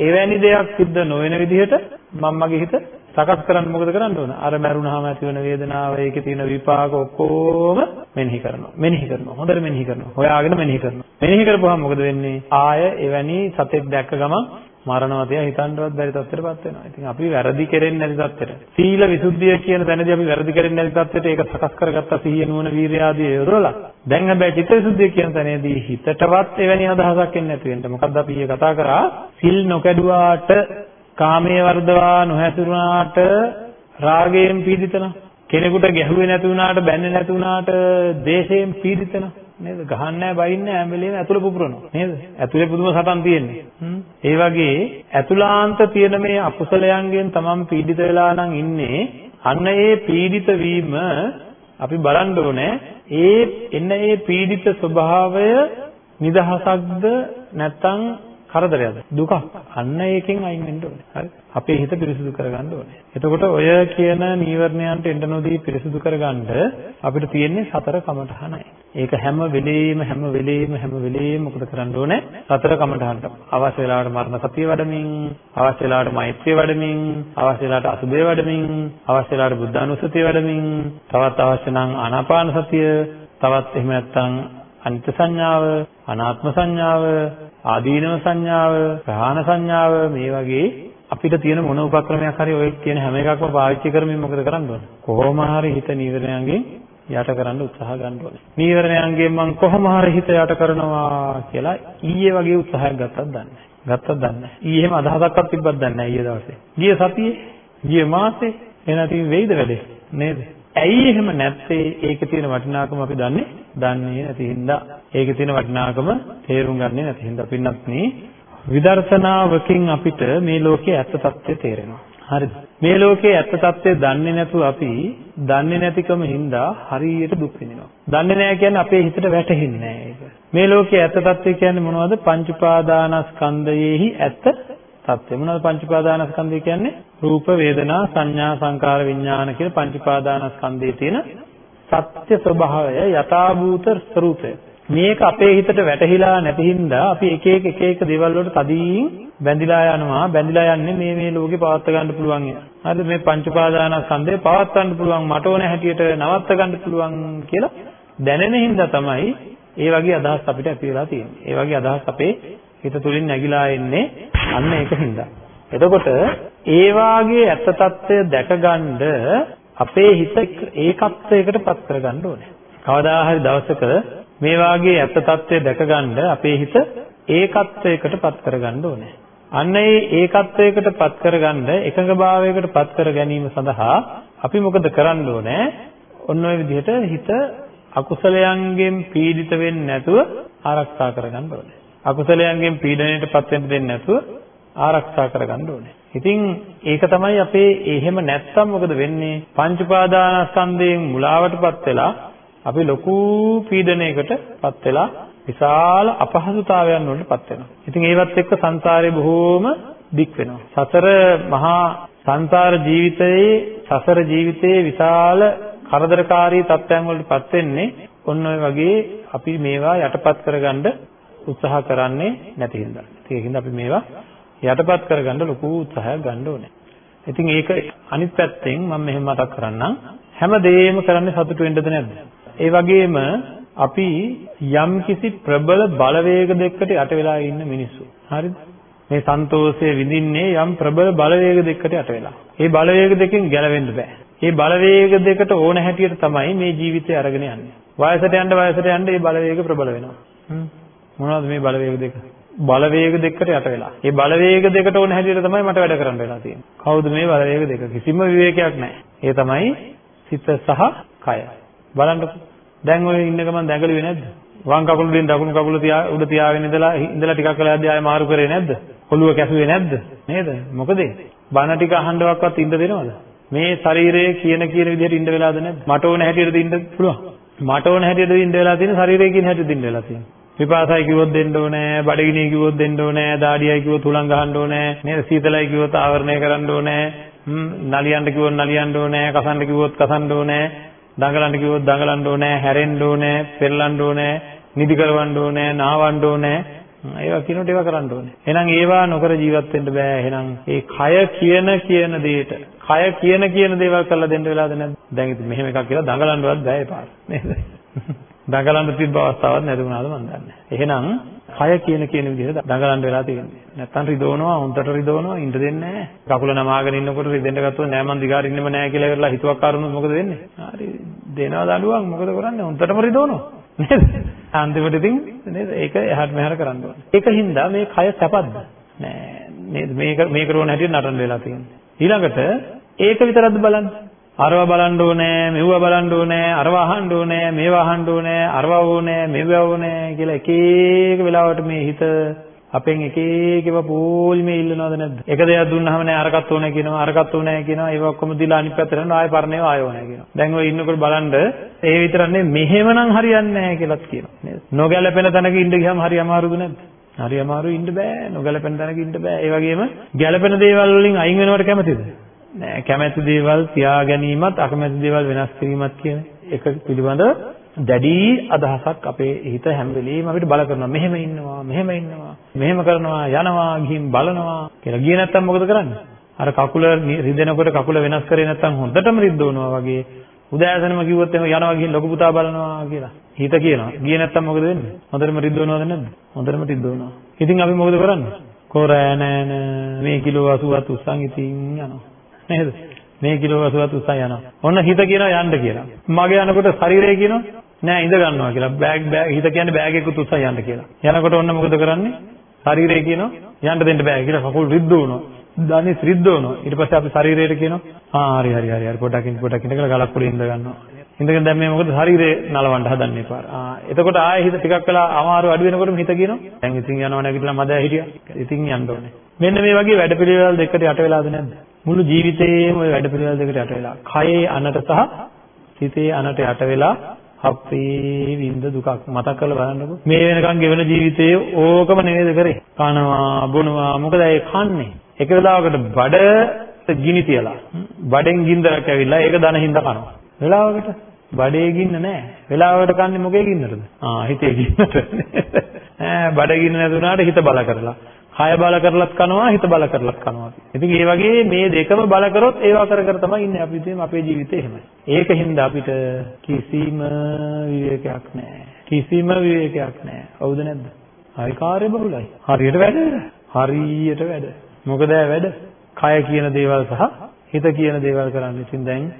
එවැනි දෙයක් සිද්ධ නොවන විදිහට මම මගේ හිත සකස් කරන්න මොකද කරන්න ඕන? අර මැරුණාම ඇතිවන වේදනාව, ඒකේ තියෙන විපාක ඔක්කොම මෙනෙහි කරනවා. මෙනෙහි කරනවා. හොඳට මෙනෙහි කරනවා. හොයාගෙන මෙනෙහි කරනවා. මෙනෙහි කරපුවාම මොකද වෙන්නේ? ආය එවැනි සතෙක් දැක්ක ගමන් මරණවතය හිතන්නවත් බැරි තත්ත්වයකටපත් වෙනවා. ඉතින් අපි වැරදි කෙරෙන්නේ නැති තත්ත්වයට. සීල විසුද්ධිය කියන තැනදී අපි වැරදි කෙරෙන්නේ නැති තත්ත්වයට ඒක සකස් කරගත්ත සිහිය නුවණ වීරිය ආදී යොදවලා. දැන් හැබැයි චිත්ත විසුද්ධිය කියන තැනදී හිතටවත් එවැනි අදහසක් එන්නේ නැති වෙන්න. මොකද්ද අපි ඊයේ කතා කරා? සිල් නොකැඩුවාට කාමයේ වර්ධවා නොහැසිරුණාට රාගයෙන් පීඩිතන. කෙනෙකුට ගැහුවේ නැති වුණාට බැන්නේ නැති වුණාට දේශයෙන් පීඩිතන. නේද? ගහන්නේ නැහැ බයින්නේ නැහැ හැම වෙලේම ඇතුළ පුපුරනවා. නේද? ඇතුලේ පුදුම සටන් තියෙන්නේ. ඒ වගේ ඇතුලාන්ත තියෙන මේ අකුසලයන්ගෙන් තමන් පීඩිත වෙලා නම් ඉන්නේ අන්න ඒ පීඩිත වීම අපි බලන්න ඕනේ. ඒ එන්න ඒ පීඩිත ස්වභාවය නිදහසක්ද නැත්නම් කරදරයක්ද? දුකක්. අන්න ඒකෙන් අයින් වෙන්න ඕනේ. හරි? අපේ හිත පිරිසිදු කරගන්න ඕනේ. එතකොට ඔය කියන නීවරණයන්ට එන්න නොදී පිරිසිදු කරගන්න අපිට තියෙන්නේ සතර කමඨහනයි. ඒක හැම වෙලේම හැම වෙලේම හැම වෙලේම මොකද කරන්න ඕනේ? සතර කමඨහනට. අවශ්‍ය වෙලාවට මරණ සතිය වඩමින් අවශ්‍ය වෙලාවට මෛත්‍රිය වඩමින් අවශ්‍ය වෙලාවට අසුබේ වඩමින් අවශ්‍ය වෙලාවට බුද්ධානුස්සතිය වඩමින් තවත් අවශ්‍ය නම් ආනාපාන සතිය තවත් එහෙම නැත්නම් අනිත්‍ය සංඥාව, අනාත්ම සංඥාව, ආදීනව සංඥාව, ප්‍රහාණ සංඥාව මේ වගේ අපිට තියෙන මොන උපක්‍රමයක් හරි ඔය කියන හැම එකක්ම පාවිච්චි කරමින් මොකද කරන්න ඕනේ? කොහොම හරි හිත නීවරණයන්ගෙන් යට කරන්න උත්සාහ ගන්න ඕනේ. නීවරණයන්ගෙන් මම කොහොම හරි හිත යට කරනවා කියලා ඊයේ වගේ උත්සාහයක් ගත්තත් දන්නේ නැහැ. ගත්තත් දන්නේ නැහැ. ඊයේ එහෙම අදහසක්වත් තිබ්බත් දන්නේ නැහැ ඊයේ දවසේ. ගිය සතියේ, ගිය මාසේ එනතින් වෙයිද වැඩේ? නේද? ඇයි එහෙම නැත්තේ? ඒකේ තියෙන වටිනාකම අපි දන්නේ දන්නේ නැති හින්දා. ඒකේ තියෙන වටිනාකම තේරුම් ගන්නේ නැති හින්දා. පින්නත් මේ විදර්ශනාවකින් අපිට මේ ලෝකයේ ඇත්ත తත්ත්වය තේරෙනවා. හරිද? මේ ලෝකයේ ඇත්ත తත්ත්වය දන්නේ නැතුව අපි දන්නේ නැතිකම හින්දා හරියට දුක් විඳිනවා. දන්නේ නැහැ කියන්නේ අපේ හිතට වැටහෙන්නේ නැහැ ඒක. මේ ලෝකයේ ඇත්ත తත්ත්වය කියන්නේ මොනවද? පංච උපාදානස්කන්ධයේහි ඇත්ත තත්ත්වය. මොනවද පංච උපාදානස්කන්ධය කියන්නේ? රූප, වේදනා, සංඥා, සංකාර, විඥාන කියන පංච උපාදානස්කන්ධයේ තියෙන සත්‍ය ස්වභාවය, යථාභූත ස්වરૂපය. මේක අපේ හිතට වැටහිලා නැති හින්දා අපි එක එක එක එක දේවල් වලට තදින් බැඳිලා යනවා බැඳිලා යන්නේ මේ මේ ලෝකේ පවත්වා ගන්න පුළුවන් හරිද මේ පංච උපාදානස්කන්ධය පවත්වා ගන්න පුළුවන් මට ඕන හැටියට නවත්ත ගන්න පුළුවන් කියලා දැනෙන හින්දා තමයි ඒ වගේ අදහස් අපිට ඇති වෙලා තියෙන්නේ. ඒ වගේ අදහස් අපේ හිත තුලින් නැగిලා එන්නේ අන්න ඒක හින්දා. එතකොට ඒ වාගේ ඇත්ත తত্ত্বය දැකගන්න අපේ හිත ඒකත්වයකට පත් කරගන්න ඕනේ. කවදා හරි දවසක මේ වාගේ ඇත්ත తত্ত্বය දැකගන්න අපේ හිත ඒකත්වයකට පත් කරගන්න ඕනේ. අන්න ඒ ඒකත්වයකට පත් කරගන්න එකඟභාවයකට පත් කර ගැනීම සඳහා අපි මොකද කරන්න ඕනේ? ඔන්න ඔය විදිහට හිත අකුසලයන්ගෙන් පීඩිත වෙන්නේ නැතුව ආරක්ෂා කරගන්න ඕනේ. අකුසලයන්ගෙන් පීඩණයට පත් වෙන්න දෙන්නේ නැතුව ආරක්ෂා කරගන්න ඕනේ. ඉතින් ඒක තමයි අපේ එහෙම නැත්තම් මොකද වෙන්නේ? පංච උපාදානස්කන්ධයෙන් මුලාවටපත් වෙලා අපි ලොකු පීඩනයකටපත් වෙලා විශාල අපහසුතාවයන් වලටපත් වෙනවා. ඉතින් ඒවත් එක්ක සංසාරේ බොහෝම දික් වෙනවා. සසර මහා සංසාර ජීවිතයේ සසර ජීවිතයේ විශාල කරදරකාරී තත්ත්වයන් වලටපත් වෙන්නේ ඔන්න ඔය වගේ අපි මේවා යටපත් කරගන්න උත්සාහ කරන්නේ නැති හින්දා. ඒකින්ද අපි මේවා යටපත් කරගන්න ලොකු උත්සාහයක් ගන්න ඕනේ. ඉතින් ඒක අනිත් පැත්තෙන් මම මෙහෙම මතක් කරන්නම්. හැම දෙයක්ම කරන්නේ සතුටු වෙන්නද නැද්ද? ඒ වගේම අපි යම්කිසි ප්‍රබල බලවේග දෙකකට යට වෙලා ඉන්න මිනිස්සු. හරිද? මේ සන්තෝෂය විඳින්නේ යම් ප්‍රබල බලවේග දෙකකට යට වෙලා. ඒ බලවේග දෙකෙන් ගැලවෙන්න බෑ. ඒ බලවේග දෙකට ඕන හැටියට තමයි මේ ජීවිතය අරගෙන යන්නේ. වයසට යන්න වයසට යන්න මේ බලවේග ප්‍රබල වෙනවා. මොනවද මේ බලවේග දෙක? බලවේග දෙකට යට වෙලා. මේ බලවේග දෙකට ඕන හැටියට තමයි මට වැඩ කරන්න වෙලා තියෙන්නේ. කවුද මේ බලවේග දෙක? කිසිම විවේකයක් නැහැ. ඒ තමයි සිත සහ කය. බලන්නකො. දැන් ඔය ඉන්න ගමන් දැඟලුවේ නැද්ද? වම් කකුල උඩින් දකුණු කකුල තියා උඩ තියාගෙන ඉඳලා ඉඳලා ටිකක් වෙලා යද්දී ආයෙ මාරු කරේ නැද්ද? ඔළුව කැසුවේ නැද්ද? නේද? මොකද? බන ටික අහන්නවක්වත් ඉන්න දෙනවද? මේ ශරීරයේ කියන කියන විදිහට ඉන්න වෙලාද නැද්ද? මට ඕන හැටියට ඉන්න පුළුවන්. මට ඕන හැටියට ඉන්න වෙලා තියෙන ශරීරයේ කියන හැටියට ඉන්න වෙලා තියෙනවා. විපාසයි කිව්වොත් දෙන්න ඕනේ, බඩගිනි කිව්වොත් දෙන්න ඕනේ, දාඩියයි කිව්වොත් උලං ගහන්න ඕනේ, නේද? සීතලයි කිව්වොත් ආවරණය කරන්න ඕනේ, නලියන්න කිව්වොත් නලියන්න ඕනේ, කසන්න කිව්වොත් කසන්න ඕනේ, දඟලන්න කිව්වොත් දඟලන්න ඕනේ, හැරෙන්න ඕනේ, පෙරලන්න ඕනේ, නිදි කරවන්න ඕනේ, නාවන්න ඕනේ. ඒවා කියනකොට ඒවා කරන්න ඕනේ. එහෙනම් ඒවා නොකර ජීවත් වෙන්න බෑ. එහෙනම් ඒ කය කියන කියන දෙයට, කය කියන කියන දේවල් කරලා දෙන්න වෙලාද නැද්ද? දැන් ඉතින් මෙහෙම එකක් කියලා දඟලන්නවත් බෑ ඒ පාර. නේද? දඟලන්න තිබ්බ අවස්ථාවක් නැති වුණාද මන් දන්නේ. එහෙනම් කය කියන කියන විදිහට දඟලන්න වෙලා තියෙන්නේ. නැත්තම් රිදවනවා, හොන්දට රිදවනවා, ඉන්න දෙන්නේ නැහැ. කකුල නමාගෙන ඉන්නකොට රිදෙන්න ගත්තොත් නෑ මං දිගාරින්නෙම නෑ කියලා ඉවරලා හිතුවක් කාරුණොත් මොකද වෙන්නේ? හරි දෙනවා දඬුවම් මොකද කරන්නේ? හොන්දටම රිදවනවා. නේද? අන්තිමට ඉතින් නේද? ඒක එහාට මෙහාට කරන්න ඕනේ. ඒකින්ද මේ කය සැපද්ද? නෑ. නේද? මේක මේක රෝණ හැටියට නටන වෙලා තියෙන්නේ. ඊළඟට ඒක විතරක්ද බලන්න. අරවා බලන්න ඕනේ, මෙව්වා බලන්න ඕනේ, අරවා අහන්න ඕනේ, මේවා අහන්න ඕනේ, අරවා ඕනේ, මෙව්වා ඕනේ කියලා එක එක වෙලාවට මේ හිත අපෙන් එක එක ඒවා පොල්මේ ඉල්ලනවද නැද්ද? එක දෙයක් දුන්නාම නෑ අරකට ඕනේ කියනවා, අරකට ඕනේ කියනවා, ඒවා ඔක්කොම දීලා අනිත් පැත්තට යනවා, ආයෙ පරණේව ආයෙ ඕනේ කියනවා. දැන් ඔය ඉන්නකොට බලන්න ඒ විතරක් නෙමෙයි මෙහෙමනම් හරියන්නේ නෑ කියලාත් කියනවා නේද? නොගැලපෙන තැනක ඉන්න ගියාම හරි අමාරුද නැද්ද? හරි අමාරු ඉන්න බෑ, නොගැලපෙන තැනක ඉන්න බෑ. ඒ වගේම ගැලපෙන දේවල් වලින් අයින් වෙනවට කැමතිද? නෑ කැමැති දේවල් තියා ගැනීමත් අකමැති දේවල් වෙනස් කිරීමත් කියන එක පිළිබඳව දැඩි අදහසක් අපේ හිත හැම වෙලෙම අපිට බල කරනවා. මෙහෙම ඉන්නවා මෙහෙම ඉන්නවා මෙහෙම කරනවා යනවා ගිහින් බලනවා කියලා ගියේ නැත්තම් මොකද කරන්නේ? අර කකුල රිදෙනකොට කකුල වෙනස් කරේ නැත්තම් හොඳටම රිද්දවනවා වගේ උදෑසනම කිව්වොත් එහෙම යනවා ගිහින් ලොකු පුතා බලනවා කියලා හිත කියනවා. ගියේ නැත්තම් මොකද වෙන්නේ? හොඳටම රිද්දවනවද නැද්ද? හොඳටම රිද්දවනවා ඉතින් අපි මොකද කරන්නේ? කොරෑ නෑන මේ කිලෝ 80ත් උස්සන් ඉතින් යනවා. නේද? මේ කිලෝ 80ත් උස්සන් යනවා. ඔන්න හිත කියනවා යන්න කියලා. මගේ යනකොට ශරීරය කියනවා නෑ ඉඳ ගන්නවා කියලා. බෑග් බෑග් හිත කියන්නේ බෑග් එකකුත් උස්සන් යන්න කියලා. යනකොට ඔන්න මොකද කරන්නේ? ශරීරය කියනවා යන්න දෙන්න බෑ කියලා කකුල් රිද්ද වුණා. දණිස් රිද්ද වුණා. ඊට පස්සේ අපි ශරීරයට කියනවා ආ හරි හරි හරි හරි පොඩක් ඉන්න පොඩක් ඉන්න කියලා ගලක් උඩ ඉඳ ගන්නවා. ඉඳගෙන දැන් මේ මොකද ශරීරේ නලවන්න හදන්නේ පාර. ආ එතකොට ආයෙ හිත ටිකක් වෙලා අමාරු අඩු වෙනකොටම හිත කියනවා දැන් ඉතින් යනවා නැගිටලා මද හිටියා. ඉතින් යන්න ඕනේ. මෙන්න මේ වගේ වැඩපිළිවෙල දෙකට යට වෙලාද නැද්ද? මුළු ජීවිතේම ওই වැඩපිළිවෙල දෙකට යට වෙලා. කයේ අනට සහ සිතේ අනට යට වෙලා අපේ විඳ දුකක් මතක් කරලා බලන්නකෝ. මේ වෙනකන් ගෙවන ජීවිතයේ ඕකම නෙවෙයිද කරේ? කනවා, බොනවා, මොකද ඒ කන්නේ? එක වෙලාවකට බඩ ගිනි තියලා බඩෙන් ගින්දරක් ඇවිල්ලා ඒක දන හින්දා කනවා. වෙලාවකට බඩේ ගින්න නැහැ. වෙලාවකට කන්නේ මොකේ ගින්නටද? ආ හිතේ ගින්නට. ඈ බඩ ගින්න නැතුණාට හිත බල කරලා. කය බල කරලත් කනවා හිත බල කරලත් කනවා. ඉතින් ඒ වගේ මේ දෙකම බල කරොත් ඒවා කර කර තමයි ඉන්නේ අපි ඉතින් අපේ ජීවිතේ එහෙමයි. ඒකින්ද අපිට කිසිම විවේකයක් නැහැ. කිසිම විවේකයක් නැහැ. හවුද නැද්ද? හරි කාර්ය බහුලයි. හරියට වැඩ. හරියට වැඩ. මොකද වැඩ? කය කියන දේවල් සහ හිත කියන දේවල් කරන්න. ඉතින් දැන්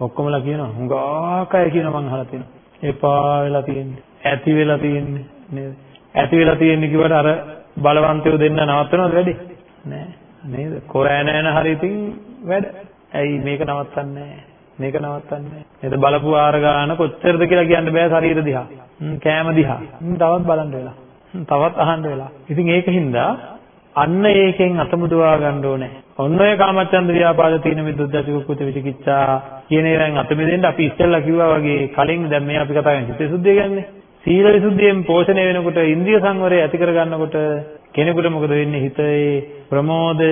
ඔක්කොමලා කියනවා හුඟා කය කියන මං අහලා තියෙනවා. එපා වෙලා තියෙන්නේ. ඇති වෙලා තියෙන්නේ නේද? ඇති වෙලා තියෙන්නේ කිව්වට අර බලවන්තයෝ දෙන්න නවත්තනවද වැඩි? නෑ. නේද? කොරෑ නෑන හරි ඉතින් වැඩ. ඇයි මේක නවත්තන්නේ මේක නවත්තන්නේ නේද? බලපු ආර ගන්න කොච්චරද කියලා කියන්න බෑ ශරීර දිහා. කෑම දිහා. තවත් බලන්න වෙලා. තවත් අහන්න වෙලා. ඉතින් ඒකින්ද අන්න ඒකෙන් අතමුදවා ගන්න ඕනේ. ඔන්න ඔය කාමච්ඡන්ද ව්‍යාපාද තීන මිද්දුද්දච කුච්ච විචිකිච්ඡා කියන ඒවායින් අත මිදෙන්න අපි ඉස්සෙල්ලා කිව්වා වගේ කලින් දැන් මේ අපි කතා කරන්නේ චිත්ත විසුද්ධිය ගැන්නේ. සීල විසුද්ධියෙන් පෝෂණය වෙනකොට ඉන්ද්‍රිය සංවරය ඇති කරගන්නකොට කෙනෙකුට මොකද වෙන්නේ හිතේ ප්‍රමෝදය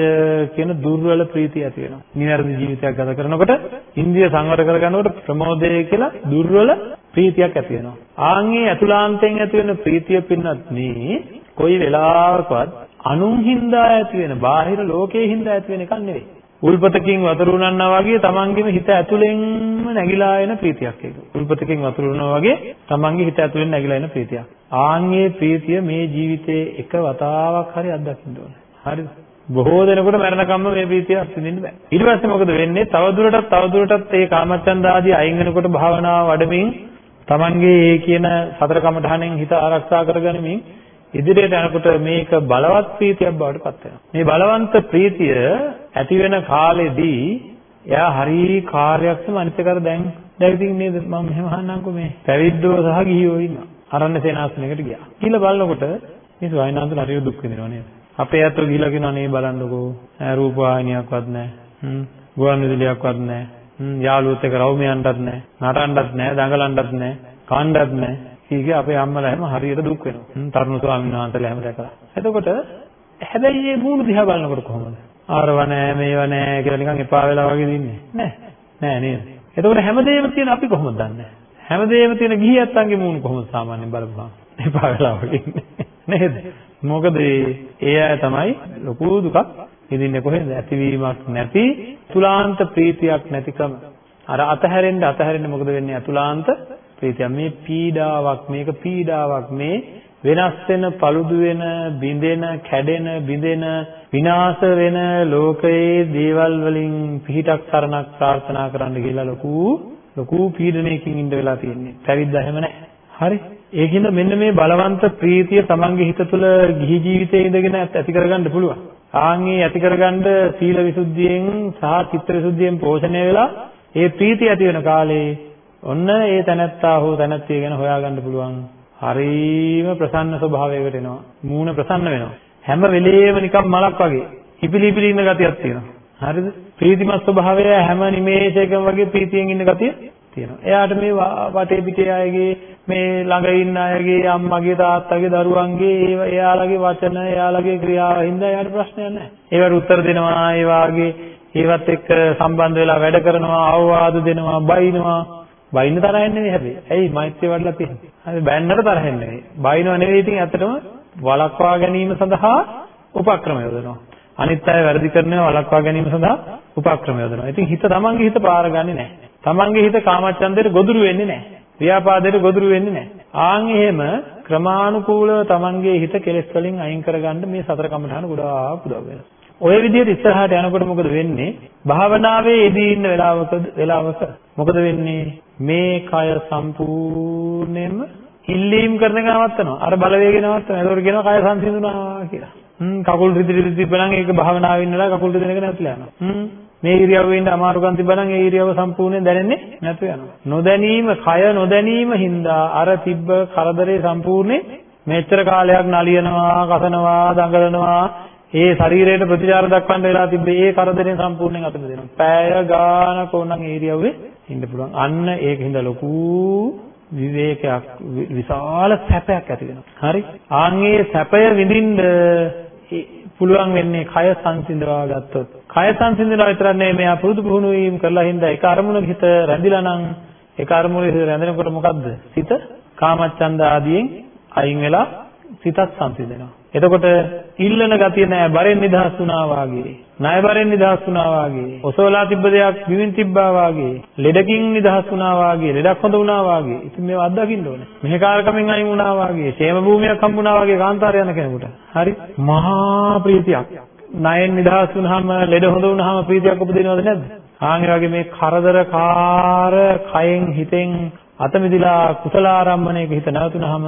කියන දුර්වල ප්‍රීතිය ඇති වෙනවා. නිවැරදි ජීවිතයක් ගත කරනකොට ඉන්ද්‍රිය සංවර කරගන්නකොට ප්‍රමෝදය කියලා දුර්වල ප්‍රීතියක් ඇති වෙනවා. ආන්ගේ අතුලාන්තයෙන් ඇති වෙන ප්‍රීතිය පින්නත් මේ කොයි වෙලාවකවත් අනුන් හින්දා ඇති වෙන බාහිර ලෝකයේ හින්දා ඇති වෙන එකක් නෙවෙයි. උල්පතකින් වතුර උනන්නා වගේ තමන්ගේම හිත ඇතුලෙන්ම නැగిලා එන ප්‍රීතියක් ඒක. උල්පතකින් වතුර උනනවා වගේ තමන්ගේ හිත ඇතුලෙන් නැగిලා එන ප්‍රීතියක්. ආන්ගේ ප්‍රීතිය මේ ජීවිතේ එක වතාවක් හරි අත්දකින්න ඕනේ. හරිද? බොහෝ දෙනෙකුට මරණකම්ම මේ ප්‍රීතිය අත්විඳින්න බෑ. ඊට පස්සේ මොකද වෙන්නේ? තවදුරටත් තවදුරටත් මේ කාමච්ඡන්ද ආදී අයින් වෙනකොට භාවනාව වඩමින් තමන්ගේ ඒ කියන සතර කමඨහණෙන් හිත ආරක්ෂා කරගනිමින් ඉදිරියට යනකොට මේක බලවත් ප්‍රීතියක් බවට පත් වෙනවා. මේ බලවන්ත ප්‍රීතිය ඇති වෙන කාලෙදී එයා හරි කාර්යක්ෂම අනිත්‍යකර දැන් දැන් ඉතින් නේද මම මෙහෙම අහන්නම්කෝ මේ පැවිද්දෝ සහ ගිහියෝ ඉන්නවා. අරණ්‍ය සේනාසනයකට ගියා. කියලා බලනකොට මේ ස්වයංනාන්ත හරිය දුක් විඳිනවා නේද? අපේ ඇත්තෝ ගිහිලා කියනවා නේ බලන්නකෝ ඈ රූප වාහිනියක්වත් නැහැ. හ්ම් ගුවන් විදුලියක්වත් නැහැ. හ්ම් යාළුවොත් එක්ක රවුමියන්ටත් නැහැ. නටන්නත් නැහැ, දඟලන්නත් නැහැ, කන්නත් නැහැ. කීගේ අපේ අම්මලා හැම හරියට දුක් වෙනවා. තරුණ ස්වාමීන් වහන්සේලා හැම දැකලා. එතකොට හැබැයි මේ මූණ දිහා බලනකොට කොහොමද? ආරව නෑ මේව නෑ කියලා නිකන් එපා වෙලා වගේ දින්නේ. නෑ. නෑ නේද? එතකොට හැමදේම තියෙන අපි කොහොමද දන්නේ? හැමදේම තියෙන ගිහියත්තන්ගේ මූණ කොහොමද සාමාන්‍යයෙන් බලපුවාම? එපා වෙලා වගේ නේද? මොකද ඒ අය තමයි ලොකු දුකක් විඳින්නේ කොහෙන්ද? ඇතිවීමක් නැති තුලාන්ත ප්‍රීතියක් නැතිකම. අර අතහැරෙන්න අතහැරෙන්න මොකද වෙන්නේ? අතුලාන්ත ප්‍රීතිය මේ පීඩාවක් මේක පීඩාවක් මේ වෙනස් වෙන paludu වෙන බිඳෙන කැඩෙන බිඳෙන විනාශ වෙන ලෝකයේ දේවල් වලින් පිහිටක් සරණක් ප්‍රාර්ථනා කරන්න කියලා ලොකු ලොකු පීඩනයකින් ඉඳ වෙලා තියෙන්නේ. පැවිද්දා එහෙම නැහැ. හරි. ඒකින්ද මෙන්න මේ බලවන්ත ප්‍රීතිය තමන්ගේ හිත තුළ ගිහි ජීවිතයේ ඉඳගෙන ඇති කරගන්න පුළුවන්. ආන්ගේ ඇති කරගන්න සීල විසුද්ධියෙන් සහ චිත්ත විසුද්ධියෙන් පෝෂණය වෙලා ඒ ප්‍රීතිය ඇති වෙන කාලේ ඔන්න ඒ තැනැත්තා හෝ තැනැත්තිය ගැන හොයාගන්න පුළුවන්. හරීම ප්‍රසන්න ස්වභාවයකට එනවා. මූණ ප්‍රසන්න වෙනවා. හැම වෙලේම නිකන් මලක් වගේ හිපිලිපිලි ඉන්න ගතියක් තියෙනවා. හරිද? ප්‍රීතිමත් ස්වභාවය හැම නිමේෂයකම වගේ ප්‍රීතියෙන් ඉන්න ගතිය තියෙනවා. එයාට මේ වටේ පිටේ අයගේ මේ ළඟ ඉන්න අයගේ අම්මගේ තාත්තගේ දරුවන්ගේ ඒව එයාලගේ වචන එයාලගේ ක්‍රියාව හින්දා එයාට ප්‍රශ්නයක් නැහැ. ඒවට උත්තර දෙනවා ඒ වාගේ ඒවත් එක්ක සම්බන්ධ වෙලා වැඩ කරනවා අවවාද දෙනවා බයිනවා බයින්න තරහින් නෙවෙයි හැබැයි. ඇයි මෛත්‍රිය වඩලා තියෙන්නේ? හරි බැන්නට තරහින් නෙවෙයි. බයිනව නෙවෙයි ඉතින් ඇත්තටම වළක්වා ගැනීම සඳහා උපක්‍රම යොදනවා. අනිත් අය වැරදි කරනවා වළක්වා ගැනීම සඳහා උපක්‍රම යොදනවා. ඉතින් හිත තමන්ගේ හිත පාර ගන්නේ නැහැ. තමන්ගේ හිත කාමච්ඡන්දයට ගොදුරු වෙන්නේ නැහැ. ව්‍යාපාදයට ගොදුරු වෙන්නේ නැහැ. ආන් එහෙම ක්‍රමානුකූලව තමන්ගේ හිත කෙලෙස් වලින් අයින් කරගන්න මේ සතර කමඨාන ගොඩාක් උදව් වෙනවා. ඔය විදිහට ඉස්සරහට යනකොට මොකද වෙන්නේ? භාවනාවේ යෙදී ඉන්න වෙලාවක වෙලාවක මොකද වෙන්නේ? මේ කය සම්පූර්ණයෙන්ම ඉල්ලීම් කරන එක නවත්තනවා. අර බලවේගය නවත්තනවා. ඒකෝර කියනවා කය සංසිඳුණා කියලා. හ්ම් කකුල් රිදි රිදි තිබ්බනම් ඒක භාවනාවේ ඉන්නලා කකුල් රිදෙන එක නැතිලා යනවා. හ්ම් මේ ඉරියව්වේ ඉන්න අමාරුකම් තිබ්බනම් ඒ ඉරියව්ව සම්පූර්ණයෙන් දැනෙන්නේ නැතු වෙනවා. නොදැනීම, කය නොදැනීම හින්දා අර තිබ්බ කරදරේ සම්පූර්ණයෙන් මෙච්චර කාලයක් නලියනවා, කසනවා, දඟලනවා ඒ ශරීරයට ප්‍රතිචාර දක්වන්න වෙලා තිබ්බේ ඒ කරදරෙන් සම්පූර්ණයෙන් අත මිදෙනවා. පෑය ගානක ඕනනම් ඒ ඉරියව්වේ ඉන්න පුළුවන්. අන්න ඒකින්ද ලොකු විවේකයක් විශාල සැපයක් ඇති වෙනවා. හරි? ආන්ගේ සැපය විඳින්න පුළුවන් වෙන්නේ කය සංසිඳවා ගත්තොත්. කය සංසිඳනවා විතරක් නෙමෙයි මෙයා පුරුදු පුහුණු වීම කරලා හින්දා ඒක අරමුණක හිත රැඳිලා නම් ඒක අරමුණේ හිත රැඳෙනකොට මොකද්ද? සිත කාමච්ඡන්ද ආදියෙන් අයින් වෙලා සිතත් සංසිඳෙනවා. එතකොට ඉල්ලන ගතිය නෑ බරෙන් නිදහස් වුණා වාගේ. ණය බරෙන් නිදහස් වුණා වාගේ. ඔසවලා තිබ්බ දෙයක් බිමින් තිබ්බා වාගේ. ලෙඩකින් නිදහස් වුණා වාගේ. ලෙඩක් හොඳ වුණා වාගේ. ඉතින් මේව අත්දකින්න ඕනේ. මෙහෙකාරකමින් අයින් වුණා වාගේ. ക്ഷേම භූමියක් හම්බුණා වාගේ කාන්තාර යන කෙනෙකුට. හරි? මහා ප්‍රීතියක්. ණයෙන් නිදහස් වුණාම ලෙඩ හොඳ වුණාම ප්‍රීතියක් උපදිනවද නැද්ද? ආන් වගේ මේ කරදරකාර කයෙන් හිතෙන් අත මිදලා කුසල ආරම්භණයක හිත නැවතුනහම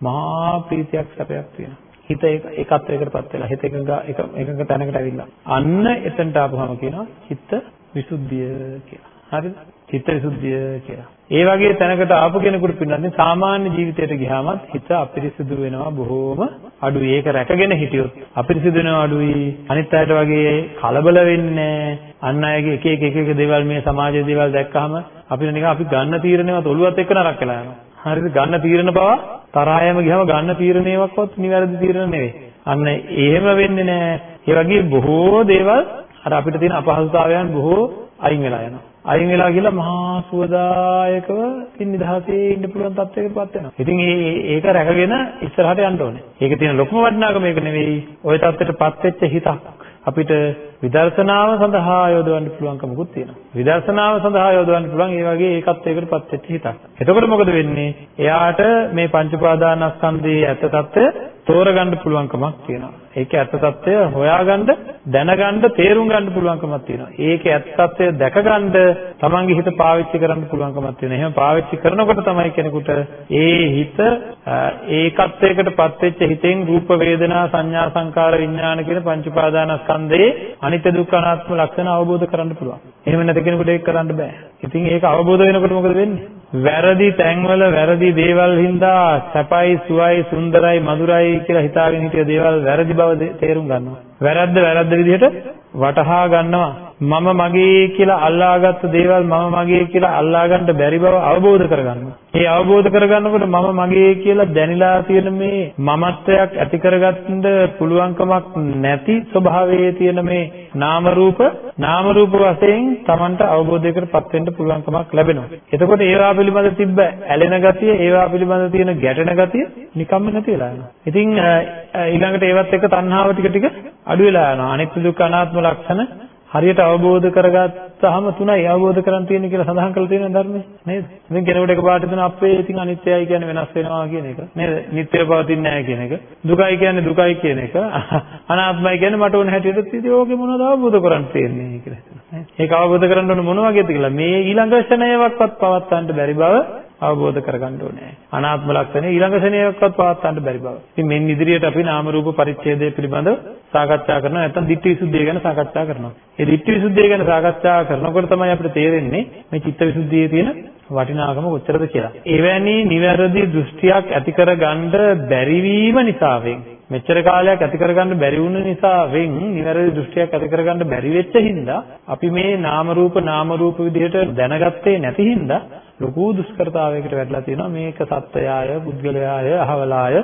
මහා ප්‍රීතියක් සැපයක් තියෙනවා. හිත ඒකත්වයකටපත් වෙලා හිත එකඟ එකඟ තැනකට ඇවිල්ලා අන්න එතනට ආපුවම කියනවා චිත්ත විසුද්ධිය කියලා. හරිද? චිත්ත විසුද්ධිය කියලා. ඒ වගේ තැනකට ආපු කෙනෙකුට පින්නන්නේ සාමාන්‍ය ජීවිතයට ගියාමත් හිත අපිරිසිදු වෙනවා බොහෝම අඩුයි. ඒක රැකගෙන හිටියොත් අපිරිසිදු වෙනවා අඩුයි. අනිත් අයට වගේ කලබල වෙන්නේ අන් අයගේ එක එක එක එක දේවල් මේ සමාජයේ දේවල් දැක්කහම අපිට නිකන් අපි ගන්න තීරණයවත් ඔළුවත් එක්ක නරක වෙලා යනවා. හරිද? ගන්න තීරණ බව තරහයම ගියම ගන්න තීරණයක්වත් නිවැරදි තීරණ නෙවෙයි. අන්න එහෙම වෙන්නේ නැහැ. ඒ වගේ බොහෝ දේවල් අර අපිට තියෙන අපහසුතාවයන් බොහෝ අයින් වෙලා යනවා. අයින් වෙලා ගිහලා මහා සුවදායකව ඉතින් නිදහසේ ඉන්න පුළුවන් තත්යකටපත් වෙනවා. ඉතින් ඒ ඒක රැකගෙන ඉස්සරහට යන්න ඕනේ. ඒක තියෙන ලොකුම වටිනාකම මේක නෙවෙයි. ওই තත්ත්වයටපත් වෙච්ච හිතක් අපිට විදර්ශනාව සඳහා යොදවන්න පුළුවන්කමකුත් තියෙනවා. විදර්ශනාව සඳහා යොදවන්න පුළුවන් ඒ වගේ ඒකත්වයකටපත් වෙච්ච හිතක්. එතකොට මොකද වෙන්නේ? එයාට මේ පංච උපාදානස්කන්ධයේ ඇත්ත తত্ত্বය තෝරගන්න පුළුවන්කමක් තියෙනවා. ඒකේ ඇත්ත తত্ত্বය හොයාගන්න, දැනගන්න, තේරුම් ගන්න පුළුවන්කමක් තියෙනවා. ඒකේ ඇත්ත తত্ত্বය දැකගන්න තමන්ගේ හිත පාවිච්චි කරන්න පුළුවන්කමක් තියෙනවා. එහෙම පාවිච්චි කරනකොට තමයි කෙනෙකුට ඒ හිත ඒකත්වයකටපත් වෙච්ච හිතෙන් රූප වේදනා සංඥා සංකාර විඥාන කියන පංච උපාදානස්කන්ධයේ අනිත්‍ය දුක්ඛ අනාත්ම ලක්ෂණ අවබෝධ කරගන්න පුළුවන්. එහෙම නැති කෙනෙකුට ඒක කරන්න බෑ. ඉතින් ඒක අවබෝධ වෙනකොට මොකද වෙන්නේ? වැරදි තැන්වල වැරදි දේවල් හින්දා සැපයි සුවයි සුන්දරයි මధుරයි කියලා හිතාගෙන හිටිය දේවල් වැරදි බව තේරුම් ගන්නවා. වැරද්ද වැරද්ද විදිහට වටහා ගන්නවා. මම මගේ කියලා අල්ලාගත්ත දේවල් මම මගේ කියලා අල්ලාගන්න බැරි බව අවබෝධ කරගන්නවා. ඒ අවබෝධ කරගන්නකොට මම මගේ කියලා දැනিলা තියෙන මේ මමත්වයක් ඇති කරගන්න පුළුවන්කමක් නැති ස්වභාවයේ තියෙන මේ නාම රූප නාම රූප වශයෙන් Tamanට අවබෝධයකටපත් වෙන්න පුළුවන්කමක් ලැබෙනවා. එතකොට ඒවා පිළිබඳ තිබ්බ ඇලෙන ගතිය, ඒවා පිළිබඳ තියෙන ගැටෙන ගතිය නිකම්ම නැති වෙලා යනවා. ඉතින් ඊළඟට ඒවත් එක්ක තණ්හාව ටික ටික අඩු වෙලා යනවා. අනිත්‍ය දුක්ඛ අනාත්ම ලක්ෂණ හරියට අවබෝධ කරගත්තාම තුනයි අවබෝධ කරන් තියෙන්නේ කියලා සඳහන් කරලා තියෙනවා ධර්මයේ නේද? ඉතින් කෙනෙකුට එකපාරට දෙන අපේ ඉතින් අනිත්‍යයි කියන්නේ වෙනස් වෙනවා කියන එක නේද? නිට්ටය පවතින්නේ නැහැ කියන එක. දුකයි කියන්නේ දුකයි කියන එක. අනාත්මයි කියන්නේ මට ඕන හැටියට ඉතින් ඕකේ මොනවද අවබෝධ කරන් තියෙන්නේ කියලා හිතනවා. ඒක අවබෝධ කරගන්න ඕන මොන වගේද කියලා මේ ඊළඟ ශනයවක්වත් පවත්වන්න බැරි බව අවබෝධ කරගන්න ඕනේ. අනාත්ම ලක්ෂණය ඊළඟ ශනේයක්වත් පවත්වන්න බැරි බව. ඉතින් මෙන්න ඉදිරියට අපි නාම රූප පරිච්ඡේදය පිළිබඳව සාකච්ඡා කරනවා නැත්නම් ditthi visuddhiය ගැන සාකච්ඡා කරනවා. මේ ditthi visuddhiය ගැන සාකච්ඡා කරනකොට තමයි අපිට තේරෙන්නේ මේ චිත්ත විසුද්ධියේ තියෙන වටිනාකම කොච්චරද කියලා. එවැනි නිවැරදි දෘෂ්ටියක් ඇති කරගන්න බැරි වීම නිසාවෙන් මෙච්චර කාලයක් ඇති කරගන්න බැරි වුණ නිසා වෙන් නිවැරදි දෘෂ්ටියක් ඇති කරගන්න බැරි වෙච්ච හින්දා අපි මේ නාම රූප නාම රූප විදිහට දැනගත්තේ නැති හින්දා ලොකු දුෂ්කරතාවයකට වැටලා තියෙනවා. මේක සත්‍යයය පුද්ගලයාය අහවලාය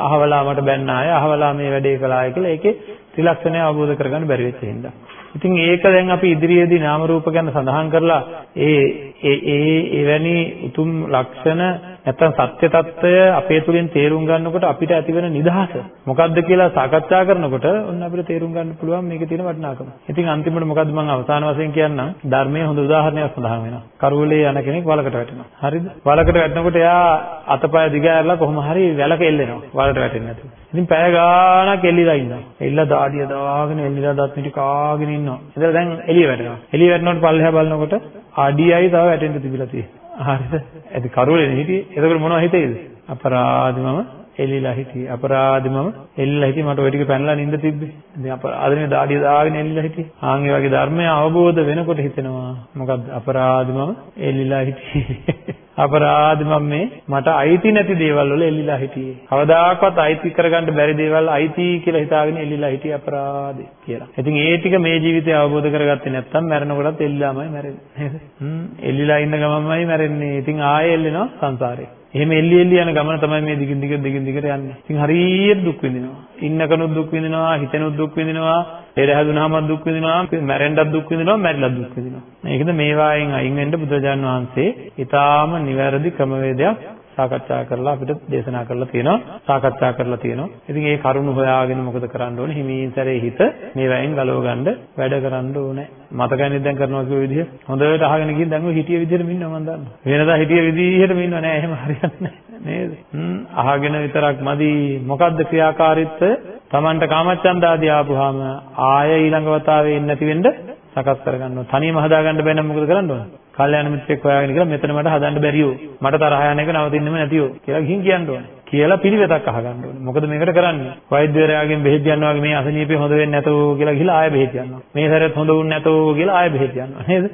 අහවලා මට බැන්නාය අහවලා මේ වැඩේ කළාය කියලා ඒකේ ත්‍රිලක්ෂණය අවබෝධ කරගන්න බැරි වෙච්ච හින්දා. ඉතින් ඒක දැන් අපි ඉදිරියේදී නාම රූප ගැන සඳහන් කරලා ඒ ඒ ඒ එවැනි උතුම් ලක්ෂණ නැත්තම් සත්‍ය తত্ত্বය අපේ තුලින් තේරුම් ගන්නකොට අපිට ඇතිවෙන නිදහස මොකක්ද කියලා සාකච්ඡා කරනකොට ඔන්න අපිට තේරුම් ගන්න පුළුවන් මේකේ තියෙන වටිනාකම. ඉතින් අන්තිමට මොකද්ද මම අවසාන වශයෙන් කියන්නම් ධර්මයේ හොඳ උදාහරණයක් සඳහන් වෙනවා. කරුවලේ යන කෙනෙක් වලකට වැටෙනවා. හරිද? වලකට වැටෙනකොට එයා අතපය දිගහැරලා කොහොම හරි වැලක එල්ලෙනවා. වලට වැටෙන්නේ නැතුව. ඉතින් පැය ගාණක් එල්ලිලා ඉන්නවා. එල්ලලා දාඩිය දාගෙන එල්ලිලා දත් මිටි කාගෙන ඉන්නවා. ඉතින් දැන් එළිය වැටෙනවා. එළිය වැටෙනකොට පල්ලෙහා බලනකොට අඩියයි තව වැටෙන්න තිබිලා තියෙනවා. හරිද? ඇයි කරුවලේ හිටියේ? එතකොට මොනවද හිතේද? අපරාධි මම එල්ලිලා හිටියේ. අපරාධි මම එල්ලිලා හිටියේ මට ওই ටික පැනලා නිින්ද තිබ්බේ. ඉතින් අපරාධනේ දාඩිය දාගෙන එල්ලිලා හිටියේ. ආන් ඒ වගේ ධර්මය අවබෝධ වෙනකොට හිතෙනවා මොකද්ද? අපරාධි මම එල්ලිලා හිටියේ. අපරාධ මම මේ මට අයිති නැති දේවල් වල එල්ලිලා හිටියේ. කවදාකවත් අයිති කරගන්න බැරි දේවල් අයිති කියලා හිතාගෙන එල්ලිලා හිටියේ අපරාධේ කියලා. ඉතින් ඒ ටික මේ ජීවිතේ අවබෝධ කරගත්තේ නැත්නම් මැරෙනකොටත් එල්ලිලාමයි මැරෙන්නේ. නේද? හ්ම් එල්ලිලා ඉන්න ගමන්මයි මැරෙන්නේ. ඉතින් ආයෙ එල්ලෙනවා සංසාරේ. එහෙම එල්ලි එල්ලි යන ගමන තමයි මේ දිගින් දිගට දිගින් දිගට යන්නේ. ඉතින් හරියට දුක් විඳිනවා. ඉන්නකනුත් දුක් විඳිනවා, හිතෙනුත් දුක් විඳිනවා, ලෙඩ හැදුනහම දුක් විඳිනවා, මැරෙන්නත් දුක් විඳිනවා, මැරිලා දුක් විඳිනවා. මේකද මේවායින් අයින් වෙන්න බුදුරජාන් වහන්සේ ඊටාම නිවැරදි ක්‍රමවේදයක් සාකච්ඡා කරලා අපිට දේශනා කරලා තියෙනවා සාකච්ඡා කරලා තියෙනවා. ඉතින් ඒ කරුණු හොයාගෙන මොකද කරන්න ඕනේ? හිමින් සැරේ හිත මේවයින් ගලව ගන්න වැඩ කරන්න ඕනේ. මතකයිනේ දැන් කරනවා කියෝ විදිහ? හොඳට අහගෙන ගිහින් දැන් ඔය හිටිය විදිහට ඉන්නවා මම දන්නවා. වෙනදා හිටිය විදිහටම ඉන්නව නෑ එහෙම හරියන්නේ නේද? හ්ම් අහගෙන විතරක් මදි. මොකද්ද ක්‍රියාකාරීත්වය? Tamanට කාමච්ඡන්ද ආදී ආපුවාම ආය ඊළඟ වතාවේ එන්නේ නැති වෙන්න සකස් කරගන්නවා තනියම හදාගන්න බැහැ නම් මොකද කරන්න ඕනේ? කල්යාණ මිත්‍රෙක් හොයාගෙන කියලා මෙතන මට හදන්න බැරියෝ. මට තරහ යන එක නවතින්නෙම නැතියෝ කියලා ගිහින් කියන්න ඕනේ. කියලා පිළිවෙතක් අහගන්න ඕනේ. මොකද මේකට කරන්නේ? වෛද්‍යවරයාගෙන් බෙහෙත් ගන්නවා වගේ මේ අසනීපේ හොඳ වෙන්නේ නැතෝ කියලා ගිහලා ආයෙ බෙහෙත් ගන්නවා. මේ සැරේත් හොඳ වුන්නේ නැතෝ කියලා ආයෙ බෙහෙත් ගන්නවා. නේද?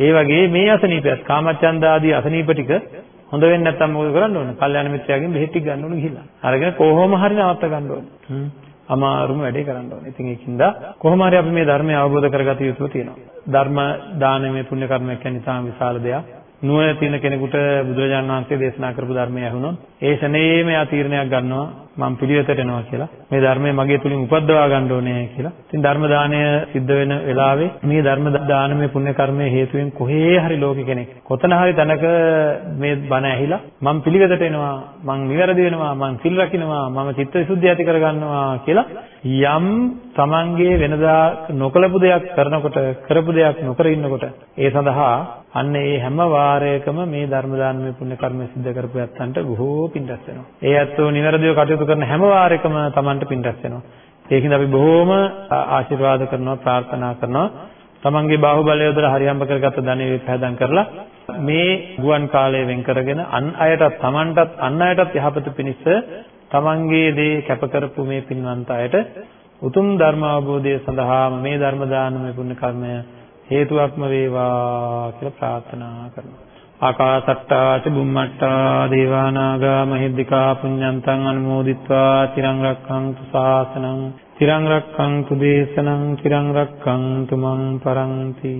ඒ වගේ මේ අසනීපයත් කාමච්ඡන්ද ආදී අසනීප ටික හොඳ වෙන්නේ නැත්නම් මොකද කරන්න ඕන? කල්යාණ මිත්‍රයාගෙන් බෙහෙත් ටික ගන්න ඕන ගිහිල්ලා. අරගෙන කොහොම හරි නවත්ත ගන්න ඕන. අමාරුම වැඩේ කරන්න ඕනේ. ඉතින් ඒකින්ද කොහොම හරි අපි මේ ධර්මය අවබෝධ කරගත යුතුව තියෙනවා. ධර්ම දානමය පුණ්‍ය කර්මයක් කියන්නේ ඉතාම විශාල දෙයක්. නුවණ තියෙන කෙනෙකුට බුදුරජාණන් වහන්සේ දේශනා කරපු ධර්මය ඇහුනොත් ඒ ශනේයම යා තීරණයක් ගන්නවා මම පිළිවෙතට එනවා කියලා. මේ ධර්මය මගේ තුලින් උපද්දවා ගන්න ඕනේ කියලා. ඉතින් ධර්ම දානය සිද්ධ වෙන වෙලාවේ මේ ධර්ම දානමය පුණ්‍ය කර්මයේ හේතුවෙන් කොහේ හරි ලෝකෙ කෙනෙක් කොතන හරි තැනක මේ බණ ඇහිලා මම පිළිවෙතට එනවා මම නිවැරදි වෙනවා මම සිල් රකින්නවා මම චිත්ත විසුද්ධිය ඇති කරගන්නවා කියලා යම් තමන්ගේ වෙනදා නොකලපු දෙයක් කරනකොට කරපු දෙයක් නොකර ඉන්නකොට ඒ සඳහා අන්න ඒ හැම වාරයකම මේ ධර්ම දානමය පුණ්‍ය කර්ම සිද්ධ කරපු යත්තන්ට බොහෝ පින් රැස් වෙනවා. ඒ ඇත්තෝ නිවැරදිව කටයුතු කරන හැම වාරයකම Tamanට පින් රැස් වෙනවා. ඒකින්ද අපි බොහෝම ආශිර්වාද කරනවා ප්‍රාර්ථනා කරනවා තමන්ගේ බාහුවලය යොදලා හරියම්බ කරගත්ත ධනෙ විපහදම් කරලා මේ ගුවන් කාලය වෙන් කරගෙන අන් අයටත් තමන්ටත් අන් අයටත් යහපත පිණිස තමන්ගේ දේ කැප කරපු මේ පින්වන්ත අයට උතුම් ධර්ම අවබෝධය සඳහාම මේ ධර්ම දානමය පුණ්‍ය කර්මය හේතුවක්ම වේවා කියලා ප්‍රාර්ථනා කරනවා. ආකාසට්ටා ච බුම්මට්ටා දේවා නාග මහිද්దికා පුඤ්ඤන්තං අනුමෝදිත්වා තිරං රක්ඛන්තු ශාසනං තිරං රක්ඛන්තු දේශනං තිරං රක්ඛන්තු මං පරන්ති